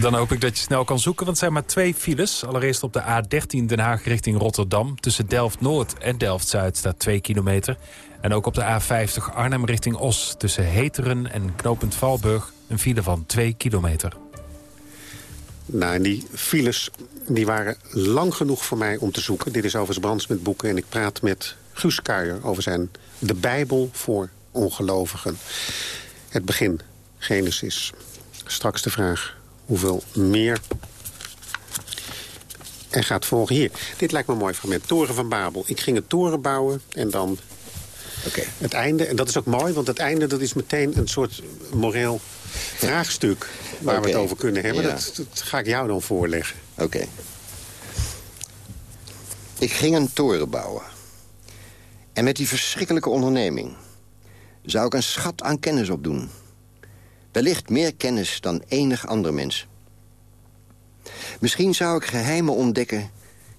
Dan hoop ik dat je snel kan zoeken, want het zijn maar twee files. Allereerst op de A13 Den Haag richting Rotterdam. Tussen Delft-Noord en Delft-Zuid staat 2 kilometer. En ook op de A50 Arnhem richting Os tussen Heteren en Knopend Valburg een file van 2 kilometer. Nou, en die files die waren lang genoeg voor mij om te zoeken. Dit is overigens Brands met boeken en ik praat met Guus Kuijer over zijn De Bijbel voor ongelovigen. Het begin, Genesis. Straks de vraag hoeveel meer er gaat volgen. Hier, dit lijkt me mooi fragment. Toren van Babel. Ik ging een toren bouwen en dan Okay. Het einde, en dat is ook mooi, want het einde dat is meteen een soort moreel vraagstuk... waar we het over kunnen hebben. Dat, dat, ga ik jou dan voorleggen. Oké. Ik ging een toren bouwen. En met die verschrikkelijke onderneming... zou ik een schat aan kennis opdoen. Wellicht meer kennis dan enig ander mens. Misschien zou ik geheimen ontdekken...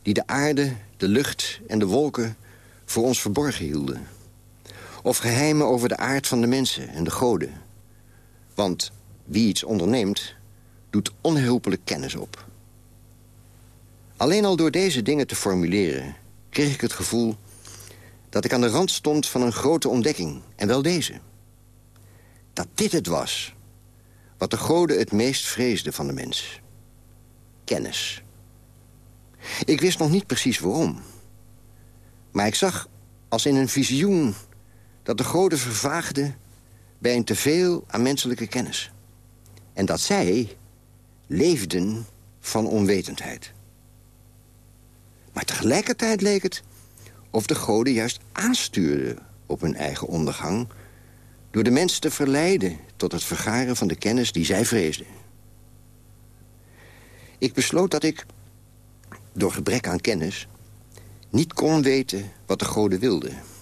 die de aarde, de lucht en de wolken voor ons verborgen hielden of geheimen over de aard van de mensen en de goden. Want wie iets onderneemt, doet onhulpelijk kennis op. Alleen al door deze dingen te formuleren... kreeg ik het gevoel dat ik aan de rand stond van een grote ontdekking. En wel deze. Dat dit het was wat de goden het meest vreesden van de mens. Kennis. Ik wist nog niet precies waarom. Maar ik zag als in een visioen dat de goden vervaagden bij een teveel aan menselijke kennis. En dat zij leefden van onwetendheid. Maar tegelijkertijd leek het of de goden juist aanstuurden op hun eigen ondergang... door de mensen te verleiden tot het vergaren van de kennis die zij vreesden. Ik besloot dat ik, door gebrek aan kennis... niet kon weten wat de goden wilden...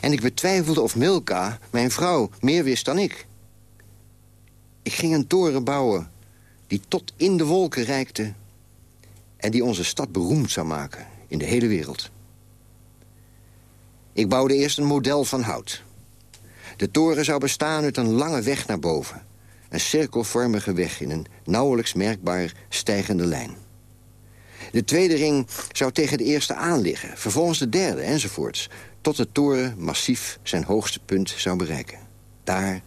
En ik betwijfelde of Milka, mijn vrouw, meer wist dan ik. Ik ging een toren bouwen die tot in de wolken reikte... en die onze stad beroemd zou maken in de hele wereld. Ik bouwde eerst een model van hout. De toren zou bestaan uit een lange weg naar boven. Een cirkelvormige weg in een nauwelijks merkbaar stijgende lijn. De tweede ring zou tegen de eerste aan liggen, vervolgens de derde enzovoorts tot de toren massief zijn hoogste punt zou bereiken. Daar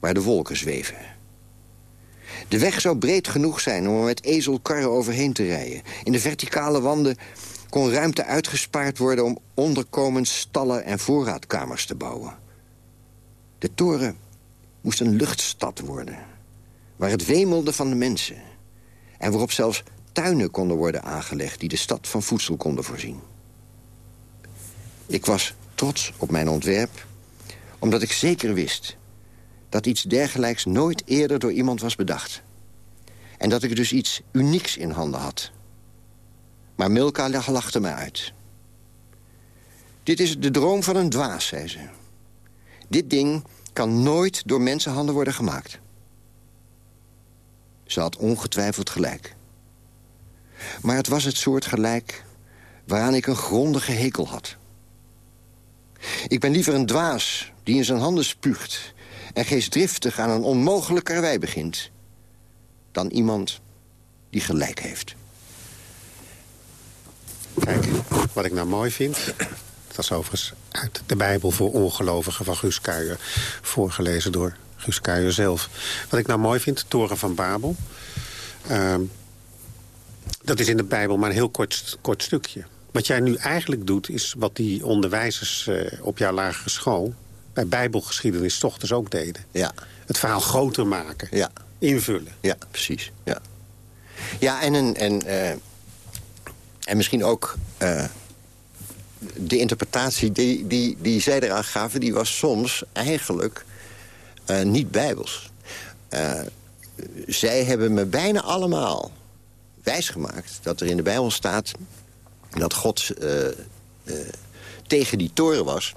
waar de wolken zweven. De weg zou breed genoeg zijn om er met ezelkarren overheen te rijden. In de verticale wanden kon ruimte uitgespaard worden... om onderkomens, stallen en voorraadkamers te bouwen. De toren moest een luchtstad worden. Waar het wemelde van de mensen. En waarop zelfs tuinen konden worden aangelegd... die de stad van voedsel konden voorzien. Ik was trots op mijn ontwerp... omdat ik zeker wist dat iets dergelijks nooit eerder door iemand was bedacht. En dat ik dus iets unieks in handen had. Maar Milka lachte me uit. Dit is de droom van een dwaas, zei ze. Dit ding kan nooit door mensenhanden worden gemaakt. Ze had ongetwijfeld gelijk. Maar het was het soort gelijk waaraan ik een grondige hekel had. Ik ben liever een dwaas die in zijn handen spuugt... en geestdriftig aan een onmogelijk karwei begint... dan iemand die gelijk heeft. Kijk, wat ik nou mooi vind... dat is overigens uit de Bijbel voor ongelovigen van Guus Kuijer... voorgelezen door Guus Kuijer zelf. Wat ik nou mooi vind, Toren van Babel... Uh, dat is in de Bijbel maar een heel kort, kort stukje. Wat jij nu eigenlijk doet, is wat die onderwijzers uh, op jouw lagere school... bij bijbelgeschiedenis toch dus ook deden. Ja. Het verhaal groter maken. Ja. Invullen. Ja, precies. Ja, ja en, een, en, uh, en misschien ook... Uh, de interpretatie die, die, die zij eraan gaven... die was soms eigenlijk niet bijbels. zij hebben me bijna allemaal wijsgemaakt... dat er in de Bijbel staat dat God uh, uh, tegen die toren was.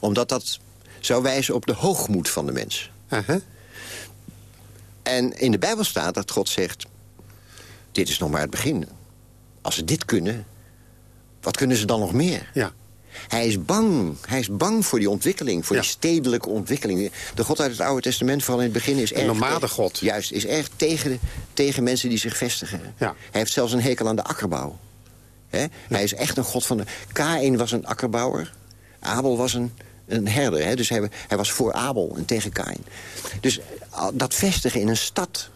Omdat dat zou wijzen op de hoogmoed van de mens. Uh -huh. En in de Bijbel staat dat God zegt... dit is nog maar het begin. Als ze dit kunnen, wat kunnen ze dan nog meer? Ja. Hij is bang. Hij is bang voor die ontwikkeling, voor Ja. die stedelijke ontwikkeling. De God uit het Oude Testament, vooral in het begin, is erg... nomade God. Juist, is erg tegen, tegen mensen die zich vestigen. Ja. Hij heeft zelfs een hekel aan de akkerbouw. Hè? Hij is echt een god van de... Kain was een akkerbouwer. Abel was een, een herder. Hè? Dus hij, hij was voor Abel en tegen Kain. Dus dat vestigen in een stad...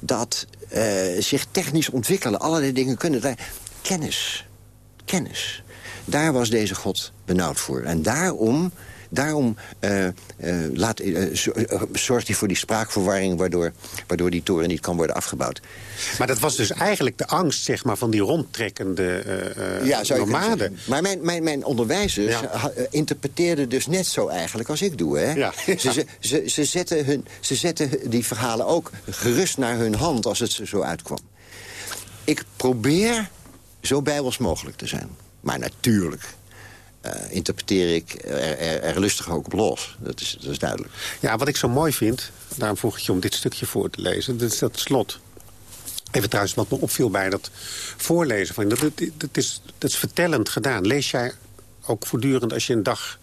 dat eh, zich technisch ontwikkelen, allerlei dingen kunnen... Daar, kennis. Kennis. Daar was deze God benauwd voor. En daarom, daarom uh, laat, uh, zorgt hij voor die spraakverwarring... Waardoor, waardoor die toren niet kan worden afgebouwd. Maar dat was dus eigenlijk de angst zeg maar, van die rondtrekkende ja, nomaden. Maar mijn, mijn, mijn onderwijzers ja. interpreteerden dus net zo eigenlijk als ik doe. Hè? Ja. Ze, ze, ze, ze, zetten hun, ze zetten die verhalen ook gerust naar hun hand als het zo uitkwam. Ik probeer zo bijbels mogelijk te zijn. Maar natuurlijk interpreteer ik er, er, lustig ook op los. Dat is, dat is duidelijk. Ja, wat ik zo mooi vind, daarom vroeg ik je om dit stukje voor te lezen... dat is dat slot. Even trouwens, wat me opviel bij dat voorlezen. Van, dat, dat, is, dat is vertellend gedaan. Lees jij ook voortdurend als je een dag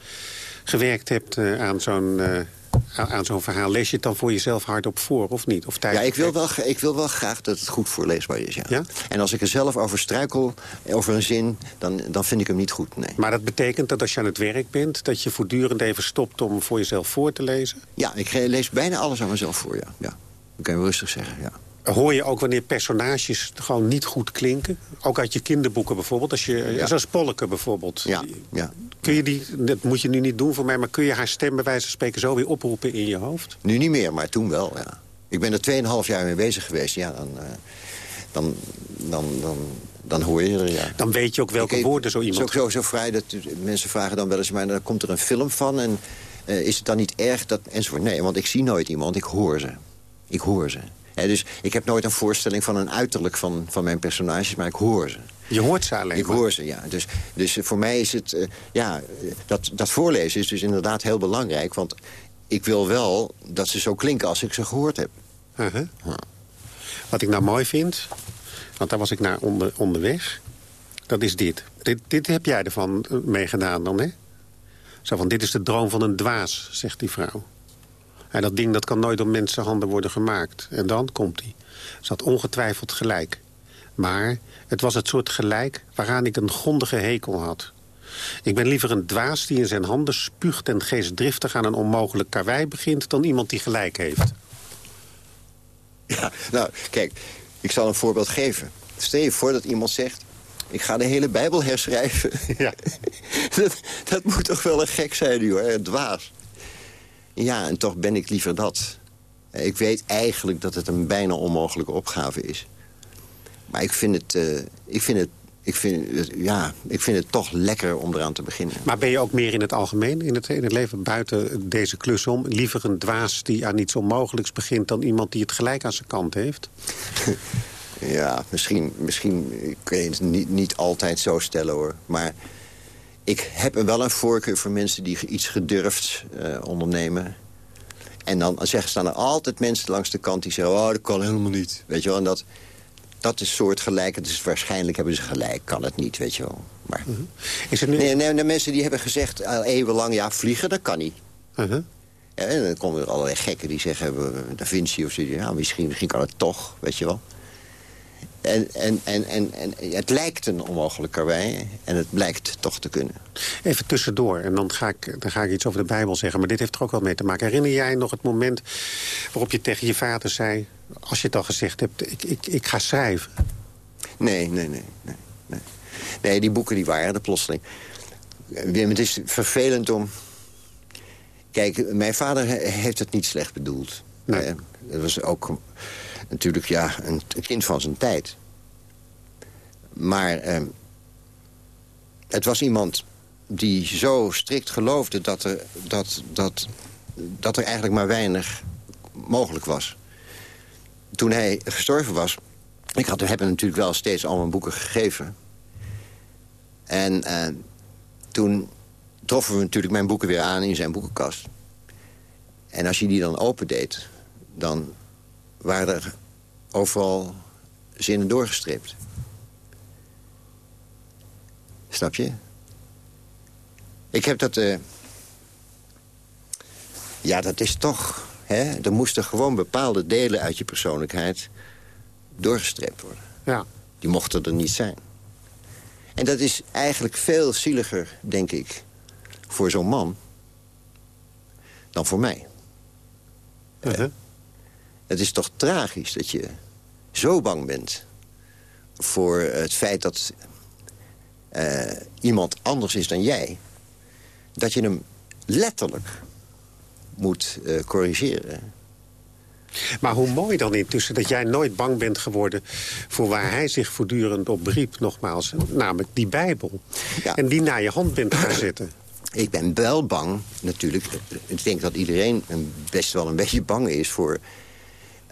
gewerkt hebt uh, aan zo'n... Aan zo'n verhaal. Lees je het dan voor jezelf hardop voor, of niet? Of ja, ik wil, wel, ik wil wel graag dat het goed voorleesbaar is, ja. ja. En als ik er zelf over struikel, over een zin, dan, dan vind ik hem niet goed, nee. Maar dat betekent dat als je aan het werk bent... dat je voortdurend even stopt om voor jezelf voor te lezen? Ja, ik lees bijna alles aan mezelf voor, ja. ja. Dat kan je rustig zeggen, ja. Hoor je ook wanneer personages gewoon niet goed klinken? Ook uit je kinderboeken bijvoorbeeld. Als je, ja. Zoals Polleke bijvoorbeeld. Ja, ja. Kun je die, dat moet je nu niet doen voor mij... maar kun je haar stem bij wijze van spreken zo weer oproepen in je hoofd? Nu niet meer, maar toen wel, ja. Ik ben er 2,5 jaar mee bezig geweest. Ja, dan, uh, dan, dan, dan, dan hoor je er, ja. Dan weet je ook welke ik, woorden zo iemand... Het is ook zo, zo vrij dat mensen vragen dan wel eens... maar dan komt er een film van en uh, is het dan niet erg dat... enzovoort. Nee, want ik zie nooit iemand, ik hoor ze. Ik hoor ze. He, dus ik heb nooit een voorstelling van een uiterlijk van, van mijn personages, maar ik hoor ze. Je hoort ze alleen Ik maar. hoor ze, ja. Dus, dus voor mij is het... Uh, ja, dat, dat voorlezen is dus inderdaad heel belangrijk. Want ik wil wel dat ze zo klinken als ik ze gehoord heb. Uh -huh. huh. Wat ik nou mooi vind, want daar was ik naar onder, onderweg... dat is dit. dit. Dit heb jij ervan meegedaan dan, hè? Zo van, dit is de droom van een dwaas, zegt die vrouw. En dat ding dat kan nooit door mensenhanden worden gemaakt. En dan komt hij. Ze had ongetwijfeld gelijk. Maar het was het soort gelijk waaraan ik een grondige hekel had. Ik ben liever een dwaas die in zijn handen spuugt en geestdriftig aan een onmogelijk karwei begint... dan iemand die gelijk heeft. Ja, nou, kijk, ik zal een voorbeeld geven. Stel je voor dat iemand zegt... ik ga de hele Bijbel herschrijven. Ja. dat, dat moet toch wel een gek zijn, hoor, een dwaas. Ja, en toch ben ik liever dat. Ik weet eigenlijk dat het een bijna onmogelijke opgave is. Maar ik vind het, uh, ik vind het, ik vind het, ja, ik vind het toch lekker om eraan te beginnen. Maar ben je ook meer in het algemeen, in het, in het leven, buiten deze klus om... liever een dwaas die aan iets onmogelijks begint... dan iemand die het gelijk aan zijn kant heeft? ja, misschien, misschien kun je het niet, niet altijd zo stellen, hoor. Maar ik heb wel een voorkeur voor mensen die iets gedurfd uh, ondernemen. En dan zeggen, staan er altijd mensen langs de kant die zeggen... oh, dat kan helemaal niet. Weet je wel, en dat, dat is soortgelijk. Dus waarschijnlijk hebben ze gelijk, kan het niet, weet je wel. Maar, uh is het nu... nee, nee, de mensen die hebben gezegd al eeuwenlang... ja, vliegen, dat kan niet. Uh ja, en dan komen er allerlei gekken die zeggen... Da Vinci of zo, ja, misschien, misschien kan het toch, weet je wel. En, en, en, en, en het lijkt een onmogelijk karwei en het blijkt toch te kunnen. Even tussendoor, en dan ga, ik, dan ga ik iets over de Bijbel zeggen... maar dit heeft er ook wel mee te maken. Herinner jij nog het moment waarop je tegen je vader zei... als je het al gezegd hebt, ik, ik, ik ga schrijven? Nee, nee, nee, nee, nee. Nee, die boeken die waren er plotseling. Wim, het is vervelend om... Kijk, mijn vader heeft het niet slecht bedoeld. Nee. Uh, het was ook natuurlijk ja, een, kind van zijn tijd. Maar eh, het was iemand die zo strikt geloofde dat er, dat, dat, dat er eigenlijk maar weinig mogelijk was. Toen hij gestorven was... Ik had, hem natuurlijk wel steeds al mijn boeken gegeven. En uh, toen troffen we natuurlijk mijn boeken weer aan in zijn boekenkast. En als je die dan opendeed, dan waren er overal zinnen doorgestreept. Snap je? Ik heb dat... Uh... Ja, dat is toch... Hè? Er moesten gewoon bepaalde delen uit je persoonlijkheid doorgestreept worden. Ja. Die mochten er niet zijn. En dat is eigenlijk veel zieliger, denk ik, voor zo'n man... dan voor mij. Uh -huh. Het is toch tragisch dat je zo bang bent... voor het feit dat uh, iemand anders is dan jij... dat je hem letterlijk moet uh, corrigeren. Maar hoe mooi dan intussen dat jij nooit bang bent geworden... voor waar hij zich voortdurend op beriep, nogmaals. Namelijk die Bijbel. Ja. En die naar je hand bent gaan zetten. Ik ben wel bang, natuurlijk. Ik denk dat iedereen best wel een beetje bang is... voor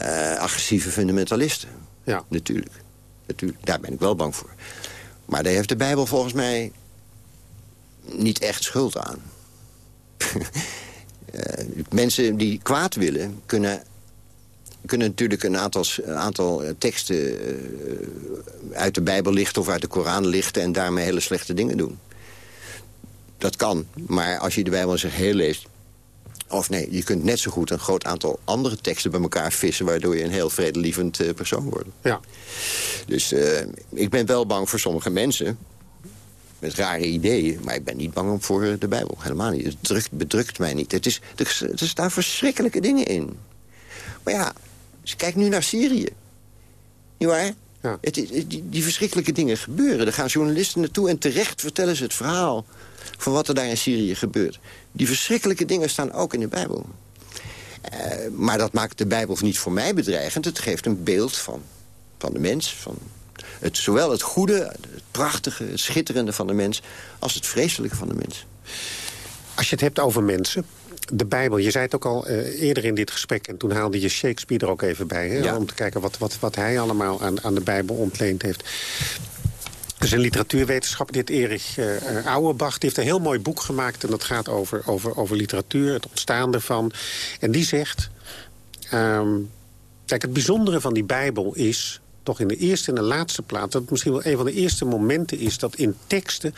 uh, agressieve fundamentalisten. Ja. Natuurlijk. Natuurlijk. Daar ben ik wel bang voor. Maar daar heeft de Bijbel volgens mij niet echt schuld aan. uh, mensen die kwaad willen, kunnen, kunnen natuurlijk een aantal, aantal teksten uh, uit de Bijbel lichten... of uit de Koran lichten en daarmee hele slechte dingen doen. Dat kan, maar als je de Bijbel zich heel leest... Of nee, je kunt net zo goed een groot aantal andere teksten bij elkaar vissen... waardoor je een heel vredelievend uh, persoon wordt. Ja. Dus uh, ik ben wel bang voor sommige mensen... met rare ideeën, maar ik ben niet bang voor de Bijbel. Helemaal niet. Het drukt, bedrukt mij niet. Het is, er, er staan verschrikkelijke dingen in. Maar ja, dus kijk nu naar Syrië. Niet waar? Ja. Het, die, die verschrikkelijke dingen gebeuren. Er gaan journalisten naartoe en terecht vertellen ze het verhaal... van wat er daar in Syrië gebeurt. Die verschrikkelijke dingen staan ook in de Bijbel. Uh, maar dat maakt de Bijbel niet voor mij bedreigend. Het geeft een beeld van, van de mens. Van het, zowel het goede, het prachtige, het schitterende van de mens... als het vreselijke van de mens. Als je het hebt over mensen, de Bijbel, je zei het ook al uh, eerder in dit gesprek... en toen haalde je Shakespeare er ook even bij... Hè, ja. om te kijken wat, wat, wat hij allemaal aan, aan de Bijbel ontleend heeft. Er is een literatuurwetenschapper, dit Erich uh, Auerbach... die heeft een heel mooi boek gemaakt en dat gaat over, over, over literatuur... het ontstaan ervan. En die zegt... Um, kijk, het bijzondere van die Bijbel is toch in de eerste en de laatste plaats... dat het misschien wel een van de eerste momenten is... dat in teksten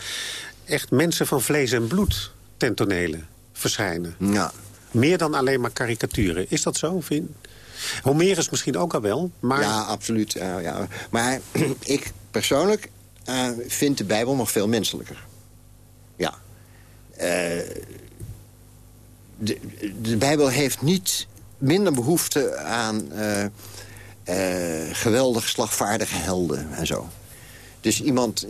echt mensen van vlees en bloed ten tonele verschijnen. Ja. Meer dan alleen maar karikaturen. Is dat zo, Vin? Homerus misschien ook al wel, maar... Ja, absoluut. Uh, ja. Maar ik persoonlijk uh, vind de Bijbel nog veel menselijker. Ja. Uh, de, de Bijbel heeft niet minder behoefte aan geweldig slagvaardige helden en zo. Dus iemand...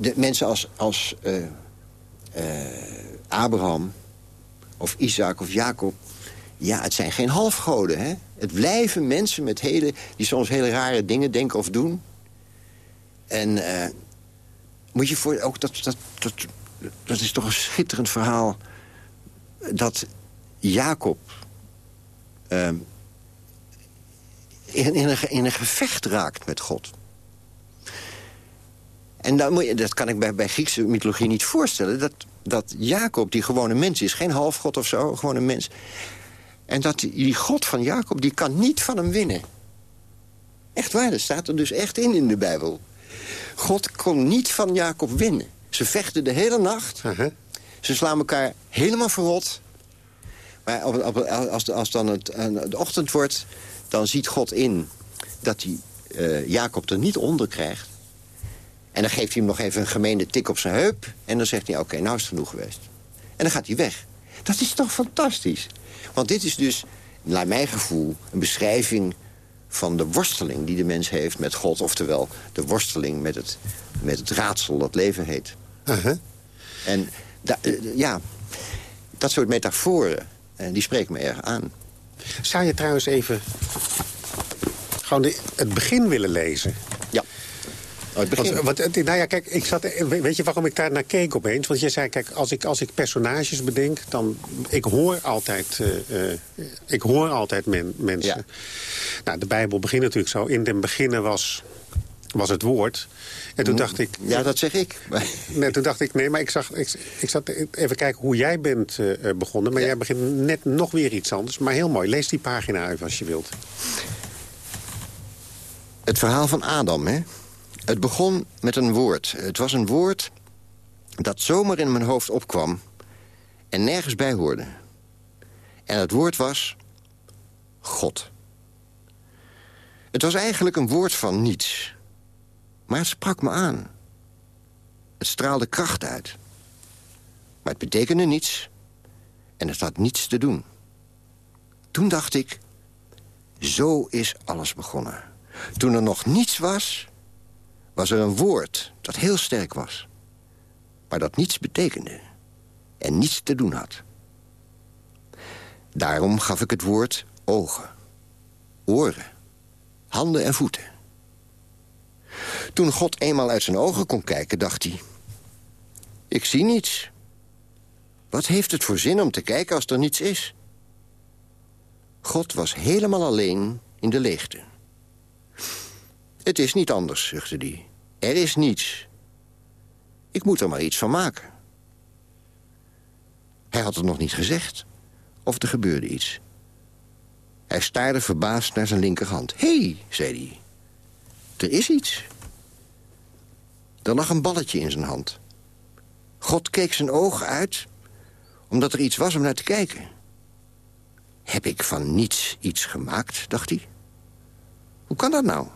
De mensen als, als Abraham of Isaac of Jacob... ja, het zijn geen halfgoden, hè? Het blijven mensen met hele, die soms hele rare dingen denken of doen. En uh, moet je voor... Ook dat, dat, dat, dat is toch een schitterend verhaal... dat Jacob... Uh, in, in, een, in een gevecht raakt met God. En dan moet je, dat kan ik bij, bij Griekse mythologie niet voorstellen. Dat, dat Jacob, die gewoon een mens is, geen halfgod of zo, gewoon een mens. En dat die, die God van Jacob, die kan niet van hem winnen. Echt waar, dat staat er dus echt in in de Bijbel. God kon niet van Jacob winnen. Ze vechten de hele nacht. Ze slaan elkaar helemaal verrot. Maar als, als dan het, de ochtend wordt, dan ziet God in dat hij uh, Jacob er niet onder krijgt. En dan geeft hij hem nog even een gemeende tik op zijn heup. En dan zegt hij, oké, nou is het genoeg geweest. En dan gaat hij weg. Dat is toch fantastisch? Want dit is dus, naar mijn gevoel, een beschrijving van de worsteling die de mens heeft met God. Oftewel, de worsteling met het, met het raadsel dat leven heet. Uh-huh. En uh, ja, dat soort metaforen, uh, die spreken me erg aan. Zou je trouwens even gewoon de, het begin willen lezen? Oh, want, want, nou ja, kijk, ik zat, weet je waarom ik daar naar keek opeens? Want je zei, kijk, als ik, als ik personages bedenk, dan... Ik hoor altijd, uh, uh, ik hoor altijd men, mensen. Ja. Nou, de Bijbel begint natuurlijk zo. In den beginnen was, was het woord. En toen Mm, dacht ik... Ja, dat zeg ik. Nee, toen dacht ik, nee, maar ik, zag, ik, ik zat even kijken hoe jij bent uh, begonnen. Maar ja. jij begint net nog weer iets anders. Maar heel mooi. Lees die pagina even als je wilt. Het verhaal van Adam, hè? Het begon met een woord. Het was een woord dat zomaar in mijn hoofd opkwam... en nergens bij hoorde. En het woord was... God. Het was eigenlijk een woord van niets. Maar het sprak me aan. Het straalde kracht uit. Maar het betekende niets. En het had niets te doen. Toen dacht ik... Zo is alles begonnen. Toen er nog niets was was er een woord dat heel sterk was. Maar dat niets betekende. En niets te doen had. Daarom gaf ik het woord ogen. Oren. Handen en voeten. Toen God eenmaal uit zijn ogen kon kijken, dacht hij... Ik zie niets. Wat heeft het voor zin om te kijken als er niets is? God was helemaal alleen in de leegte. Het is niet anders, zuchtte hij. Er is niets. Ik moet er maar iets van maken. Hij had het nog niet gezegd. Of er gebeurde iets. Hij staarde verbaasd naar zijn linkerhand. Hé, hey, zei hij. Er is iets. Er lag een balletje in zijn hand. God keek zijn ogen uit, omdat er iets was om naar te kijken. Heb ik van niets iets gemaakt, dacht hij. Hoe kan dat nou?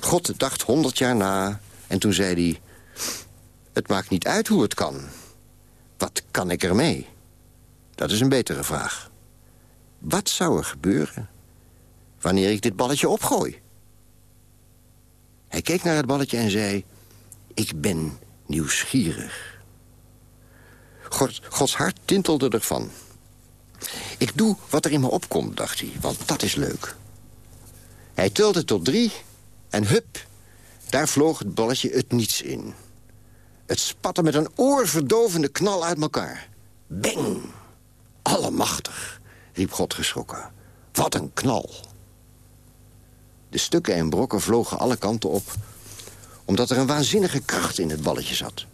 God dacht honderd jaar na en toen zei hij... Het maakt niet uit hoe het kan. Wat kan ik ermee? Dat is een betere vraag. Wat zou er gebeuren wanneer ik dit balletje opgooi? Hij keek naar het balletje en zei... Ik ben nieuwsgierig. God, Gods hart tintelde ervan. Ik doe wat er in me opkomt, dacht hij, want dat is leuk. Hij telde tot drie en hup, daar vloog het balletje het niets in. Het spatte met een oorverdovende knal uit elkaar. Beng! Allemachtig, riep God geschrokken. Wat een knal! De stukken en brokken vlogen alle kanten op... omdat er een waanzinnige kracht in het balletje zat.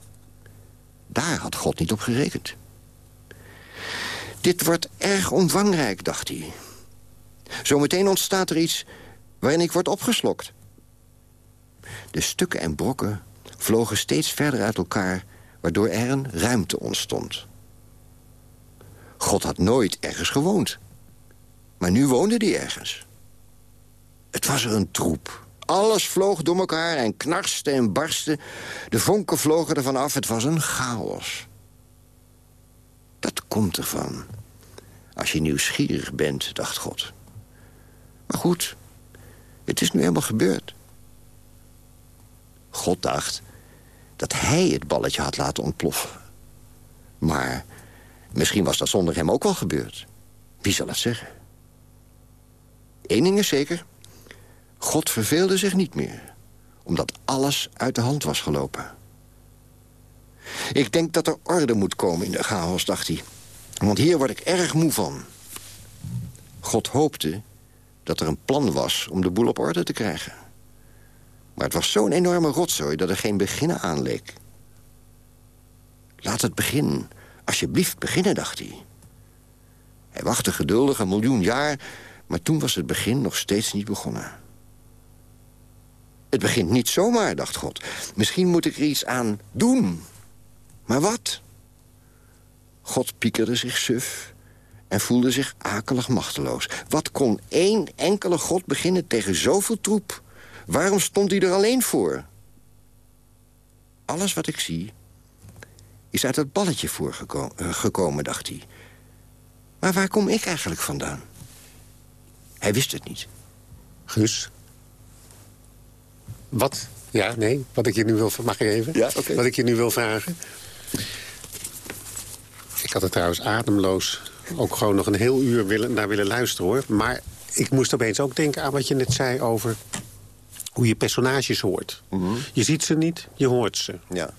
Daar had God niet op gerekend. Dit wordt erg omvangrijk, dacht hij. Zometeen ontstaat er iets waarin ik word opgeslokt. De stukken en brokken vlogen steeds verder uit elkaar... waardoor er een ruimte ontstond. God had nooit ergens gewoond. Maar nu woonde hij ergens. Het was er een troep. Alles vloog door elkaar en knarste en barstte. De vonken vlogen ervan af. Het was een chaos. Dat komt ervan. Als je nieuwsgierig bent, dacht God. Maar goed, het is nu helemaal gebeurd. God dacht dat hij het balletje had laten ontploffen. Maar Misschien was dat zonder hem ook wel gebeurd. Wie zal het zeggen? Eén ding is zeker. God verveelde zich niet meer. Omdat alles uit de hand was gelopen. Ik denk dat er orde moet komen in de chaos, dacht hij. Want hier word ik erg moe van. God hoopte dat er een plan was om de boel op orde te krijgen. Maar het was zo'n enorme rotzooi dat er geen beginnen aan leek. Laat het beginnen. Alsjeblieft beginnen, dacht hij. Hij wachtte geduldig een miljoen jaar... maar toen was het begin nog steeds niet begonnen. Het begint niet zomaar, dacht God. Misschien moet ik er iets aan doen. Maar wat? God piekerde zich suf en voelde zich akelig machteloos. Wat kon één enkele God beginnen tegen zoveel troep? Waarom stond hij er alleen voor? Alles wat ik zie is uit het balletje voorgekomen, dacht hij. Maar waar kom ik eigenlijk vandaan? Hij wist het niet. Guus? Wat? Ja, nee, wat ik je nu wil... Mag ik even? Ja, oké. Wat ik je nu wil vragen. Ik had er trouwens ademloos ook gewoon nog een heel uur willen, naar willen luisteren, hoor. Maar ik moest opeens ook denken aan wat je net zei over hoe je personages hoort. Je ziet ze niet, je hoort ze. Ja.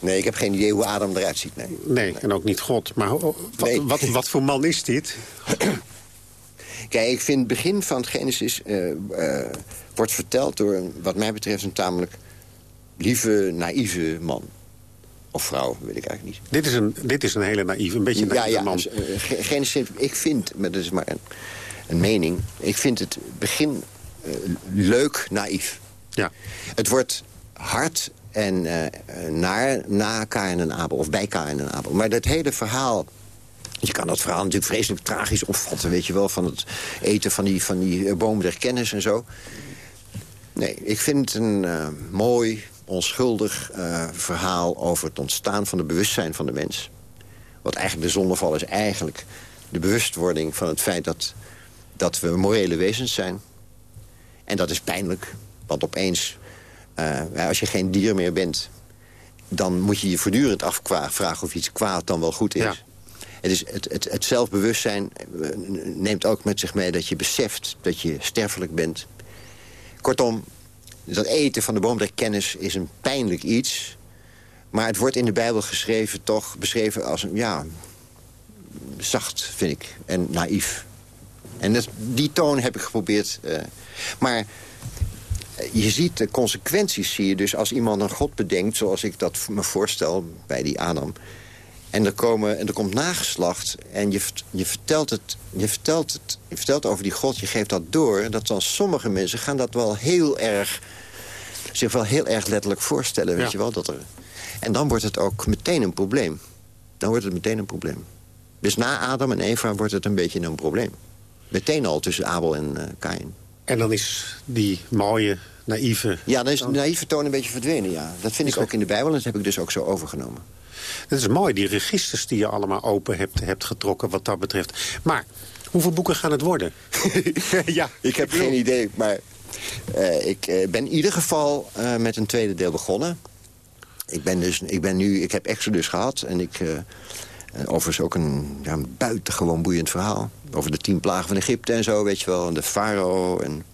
Nee, ik heb geen idee hoe Adam eruit ziet, nee. Nee, en ook niet God. Maar wat, Nee. wat, wat voor man is dit? Kijk, ik vind het begin van Genesis eh, eh, wordt verteld door, een, wat mij betreft, een tamelijk lieve, naïeve man. Of vrouw, weet ik eigenlijk niet. Dit is een, dit is een hele naïeve, een beetje ja, naïeve ja, man. dus, eh, Ge- Genesis, ik vind, maar dat is maar een, een mening... ik vind het begin leuk naïef. Ja. Het wordt hard en eh, eh, naar na Kain en Abel, of bij Kain en Abel. Maar dat hele verhaal... Je kan dat verhaal natuurlijk vreselijk tragisch opvatten, weet je wel... van het eten van die, van die eh, boom der kennis en zo. Nee, ik vind het een eh, mooi, onschuldig eh, verhaal... over het ontstaan van het bewustzijn van de mens. Wat eigenlijk de zondeval is eigenlijk de bewustwording van het feit... dat, dat we morele wezens zijn. En dat is pijnlijk, want opeens, eh, als je geen dier meer bent... dan moet je je voortdurend afvragen of iets kwaad dan wel goed is. Ja. Het, is het, het, het zelfbewustzijn eh, neemt ook met zich mee dat je beseft dat je sterfelijk bent. Kortom, dat eten van de boom der kennis is een pijnlijk iets... maar het wordt in de Bijbel geschreven, toch beschreven als een, ja, zacht, vind ik, en naïef. En die toon heb ik geprobeerd. eh, maar eh, je ziet de consequenties, zie je dus als iemand een god bedenkt... zoals ik dat me voorstel bij die Adam... En er, komen, en er komt nageslacht en je, je, vertelt het, je, vertelt het, je vertelt over die God, je geeft dat door... dat dan sommige mensen gaan dat wel heel erg, zich wel heel erg letterlijk voorstellen. Weet Ja. je wel, dat er, en dan wordt het ook meteen een probleem. Dan wordt het meteen een probleem. Dus na Adam en Eva wordt het een beetje een probleem. Meteen al tussen Abel en eh Kain. En dan is die mooie, naïeve... Ja, dan is de naïeve toon een beetje verdwenen, ja. Dat vind ik ook in de Bijbel en dat heb ik dus ook zo overgenomen. Het is mooi, die registers die je allemaal open hebt, hebt getrokken wat dat betreft. Maar, hoeveel boeken gaan het worden? ja, Ik heb geen idee, maar eh, ik eh, ben in ieder geval met een tweede deel begonnen. Ik ben, dus, ik ben nu, ik heb Exodus gehad en ik... overigens ook een, ja, een buitengewoon boeiend verhaal. Over de tien plagen van Egypte en zo, weet je wel. En de farao en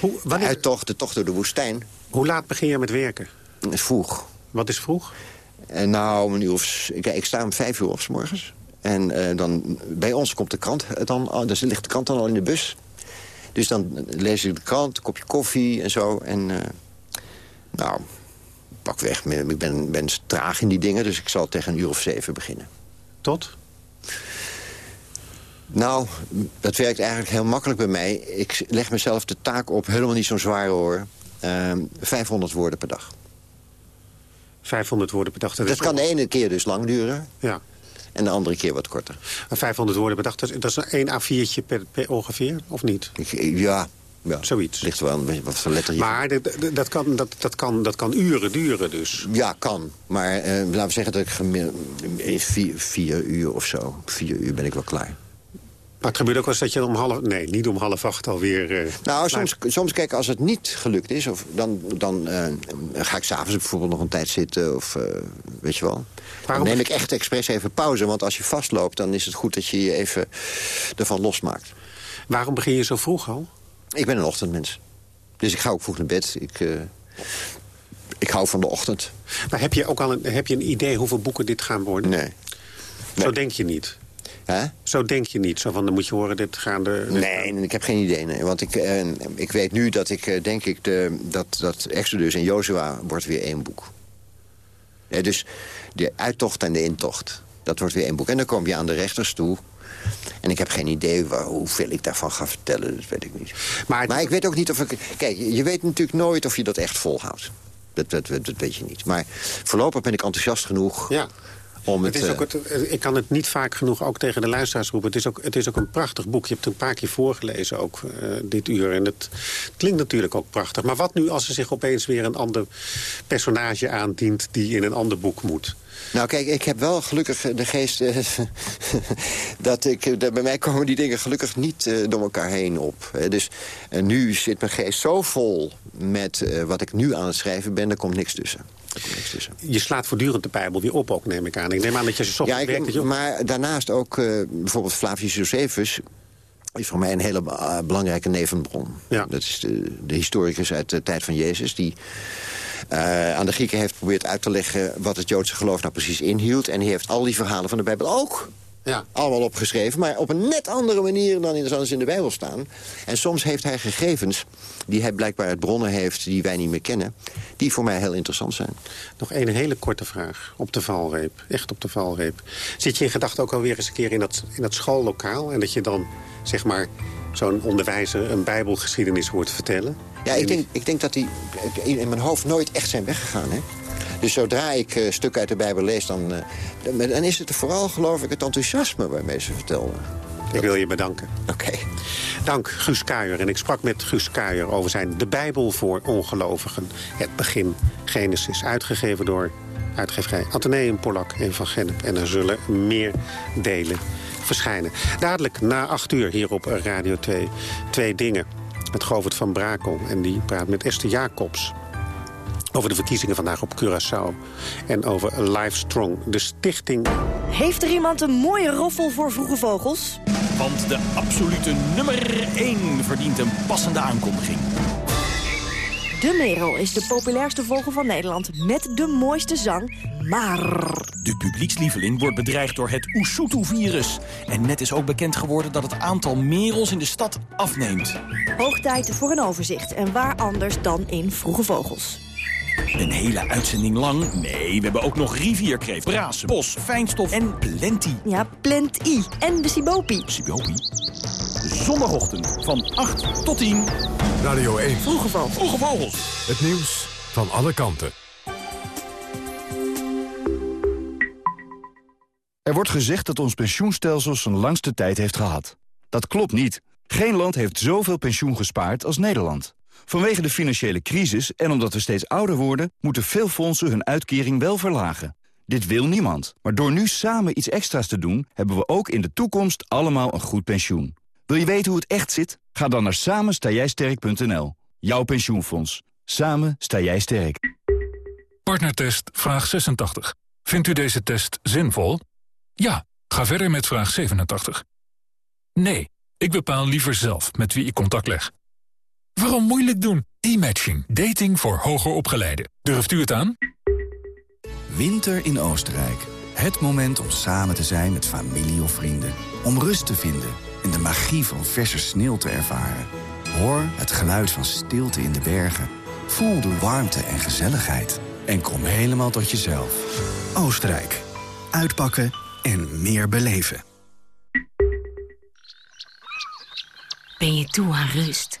Hoe, de wanneer, uittocht, de tocht door de woestijn. hoe laat begin je met werken? Vroeg. Wat is vroeg? En nou, om een uur of, ik, ik sta om vijf uur op 's morgens. En eh, dan, bij ons komt de krant dan, oh, dus ligt de krant dan al in de bus. Dus dan lees ik de krant, een kopje koffie en zo. En eh, nou, pak weg. Ik ben, ben traag in die dingen, dus ik zal tegen een uur of zeven beginnen. Tot? Nou, dat werkt eigenlijk heel makkelijk bij mij. Ik leg mezelf de taak op, helemaal niet zo'n zware hoor. Ehm 500 woorden per dag. 500 woorden per dag. Dat kan de ene keer dus lang duren Ja. en de andere keer wat korter. Maar 500 woorden per dag, dat is, een A4'tje per, per ongeveer, of niet? Ik, ja, ja, Zoiets. ligt wel een beetje wat voor letter je... Maar dat, kan, dat, dat, kan, dat kan uren duren dus. Ja, kan. Maar eh, laten we zeggen dat ik in vier, vier uur of zo... vier uur ben ik wel klaar. Maar het gebeurt ook wel eens dat je om half... Nee, niet om half acht alweer... Uh, nou, soms, soms kijk, als het niet gelukt is... Of dan, dan uh, ga ik s'avonds bijvoorbeeld nog een tijd zitten. Of uh, weet je wel. Waarom... Dan neem ik echt expres even pauze. Want als je vastloopt, dan is het goed dat je je even ervan losmaakt. Waarom begin je zo vroeg al? Ik ben een ochtendmens. Dus ik ga ook vroeg naar bed. Ik, ik hou van de ochtend. Maar heb je ook al een, heb je een idee hoeveel boeken dit gaan worden? Nee. Zo denk je niet? Huh? Zo denk je niet. Zo van, dan moet je horen, dit gaan de... Nee, ik heb geen idee. Nee. Want ik, eh, ik weet nu dat ik, eh, denk ik, de, dat, dat Exodus en Jozua wordt weer één boek. Ja, dus de uittocht en de intocht, dat wordt weer één boek. En dan kom je aan de rechters toe. En ik heb geen idee waar, hoeveel ik daarvan ga vertellen, dat weet ik niet. Maar, maar ik weet ook niet of ik... Kijk, je weet natuurlijk nooit of je dat echt volhoudt. Dat, dat, dat, dat weet je niet. Maar voorlopig ben ik enthousiast genoeg... Ja. Om het, het is ook het, ik kan het niet vaak genoeg ook tegen de luisteraars roepen. Het is ook, het is ook een prachtig boek. Je hebt het een paar keer voorgelezen ook uh, dit uur. En het klinkt natuurlijk ook prachtig. Maar wat nu als er zich opeens weer een ander personage aandient... die in een ander boek moet? Nou kijk, ik heb wel gelukkig de geest... Dat ik, dat bij mij komen die dingen gelukkig niet door elkaar heen op. Dus nu zit mijn geest zo vol met wat ik nu aan het schrijven ben... er komt niks tussen. Je slaat voortdurend de Bijbel weer op ook, neem ik aan. Ik neem aan dat je ze ja, ik, Maar daarnaast ook uh, bijvoorbeeld Flavius Josephus is voor mij een hele belangrijke nevenbron. Ja. Dat is de, de, historicus uit de tijd van Jezus... die uh, aan de Grieken heeft geprobeerd uit te leggen... wat het Joodse geloof nou precies inhield. En hij heeft al die verhalen van de Bijbel ook ja. allemaal opgeschreven. Maar op een net andere manier dan in, zoals in de Bijbel staan. En soms heeft hij gegevens die hij blijkbaar uit bronnen heeft... die wij niet meer kennen, die voor mij heel interessant zijn. Nog een hele korte vraag op de valreep. Echt op de valreep. Zit je in gedachten ook alweer eens een keer in dat, in dat schoollokaal... en dat je dan, zeg maar, zo'n onderwijzer een bijbelgeschiedenis hoort vertellen? Ja, ik denk, ik denk dat die in mijn hoofd nooit echt zijn weggegaan, hè? Dus zodra ik uh, stukken uit de Bijbel lees, dan, uh, dan is het vooral, geloof ik, het enthousiasme waarmee ze vertellen. Ik wil je bedanken. Oké. Dank, Guus Kuijer. En ik sprak met Guus Kuijer over zijn De Bijbel voor Ongelovigen. Het begin, Genesis, uitgegeven door uitgeverij Atheneum Polak en Van Gennep. En er zullen meer delen verschijnen. Dadelijk na acht uur hier op Radio 2. Twee dingen met Govert van Brakel. En die praat met Esther Jacobs over de verkiezingen vandaag op Curaçao. En over Livestrong, de stichting... Heeft er iemand een mooie roffel voor vroege vogels? Want de absolute nummer 1 verdient een passende aankondiging. De merel is de populairste vogel van Nederland met de mooiste zang, maar... De publiekslieveling wordt bedreigd door het Usutu-virus. En net is ook bekend geworden dat het aantal merels in de stad afneemt. Hoog tijd voor een overzicht. En waar anders dan in Vroege Vogels. Een hele uitzending lang? Nee, we hebben ook nog rivierkreeft, brazen, bos, fijnstof en plenty. Ja, plenty. En de sibopi. Sibopi? Zondagochtend van 8 tot 10. Radio 1. Vroege Vogels. Vroege Vogels. Het nieuws van alle kanten. Er wordt gezegd dat ons pensioenstelsel zijn langste tijd heeft gehad. Dat klopt niet. Geen land heeft zoveel pensioen gespaard als Nederland. Vanwege de financiële crisis en omdat we steeds ouder worden... moeten veel fondsen hun uitkering wel verlagen. Dit wil niemand. Maar door nu samen iets extra's te doen... hebben we ook in de toekomst allemaal een goed pensioen. Wil je weten hoe het echt zit? Ga dan naar samenstaaijsterk.nl. Jouw pensioenfonds. Samen sta jij sterk. Partnertest vraag 86. Vindt u deze test zinvol? Ja, ga verder met vraag 87. Nee, ik bepaal liever zelf met wie ik contact leg. Waarom moeilijk doen? E-matching. Dating voor hoger opgeleiden. Durft u het aan? Winter in Oostenrijk. Het moment om samen te zijn met familie of vrienden. Om rust te vinden en de magie van verse sneeuw te ervaren. Hoor het geluid van stilte in de bergen. Voel de warmte en gezelligheid. En kom helemaal tot jezelf. Oostenrijk. Uitpakken en meer beleven. Ben je toe aan rust?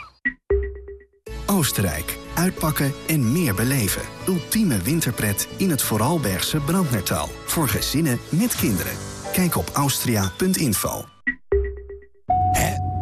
Oostenrijk. uitpakken en meer beleven. Ultieme winterpret in het Vooralbergse Brandnertal. Voor gezinnen met kinderen. Kijk op austria.info.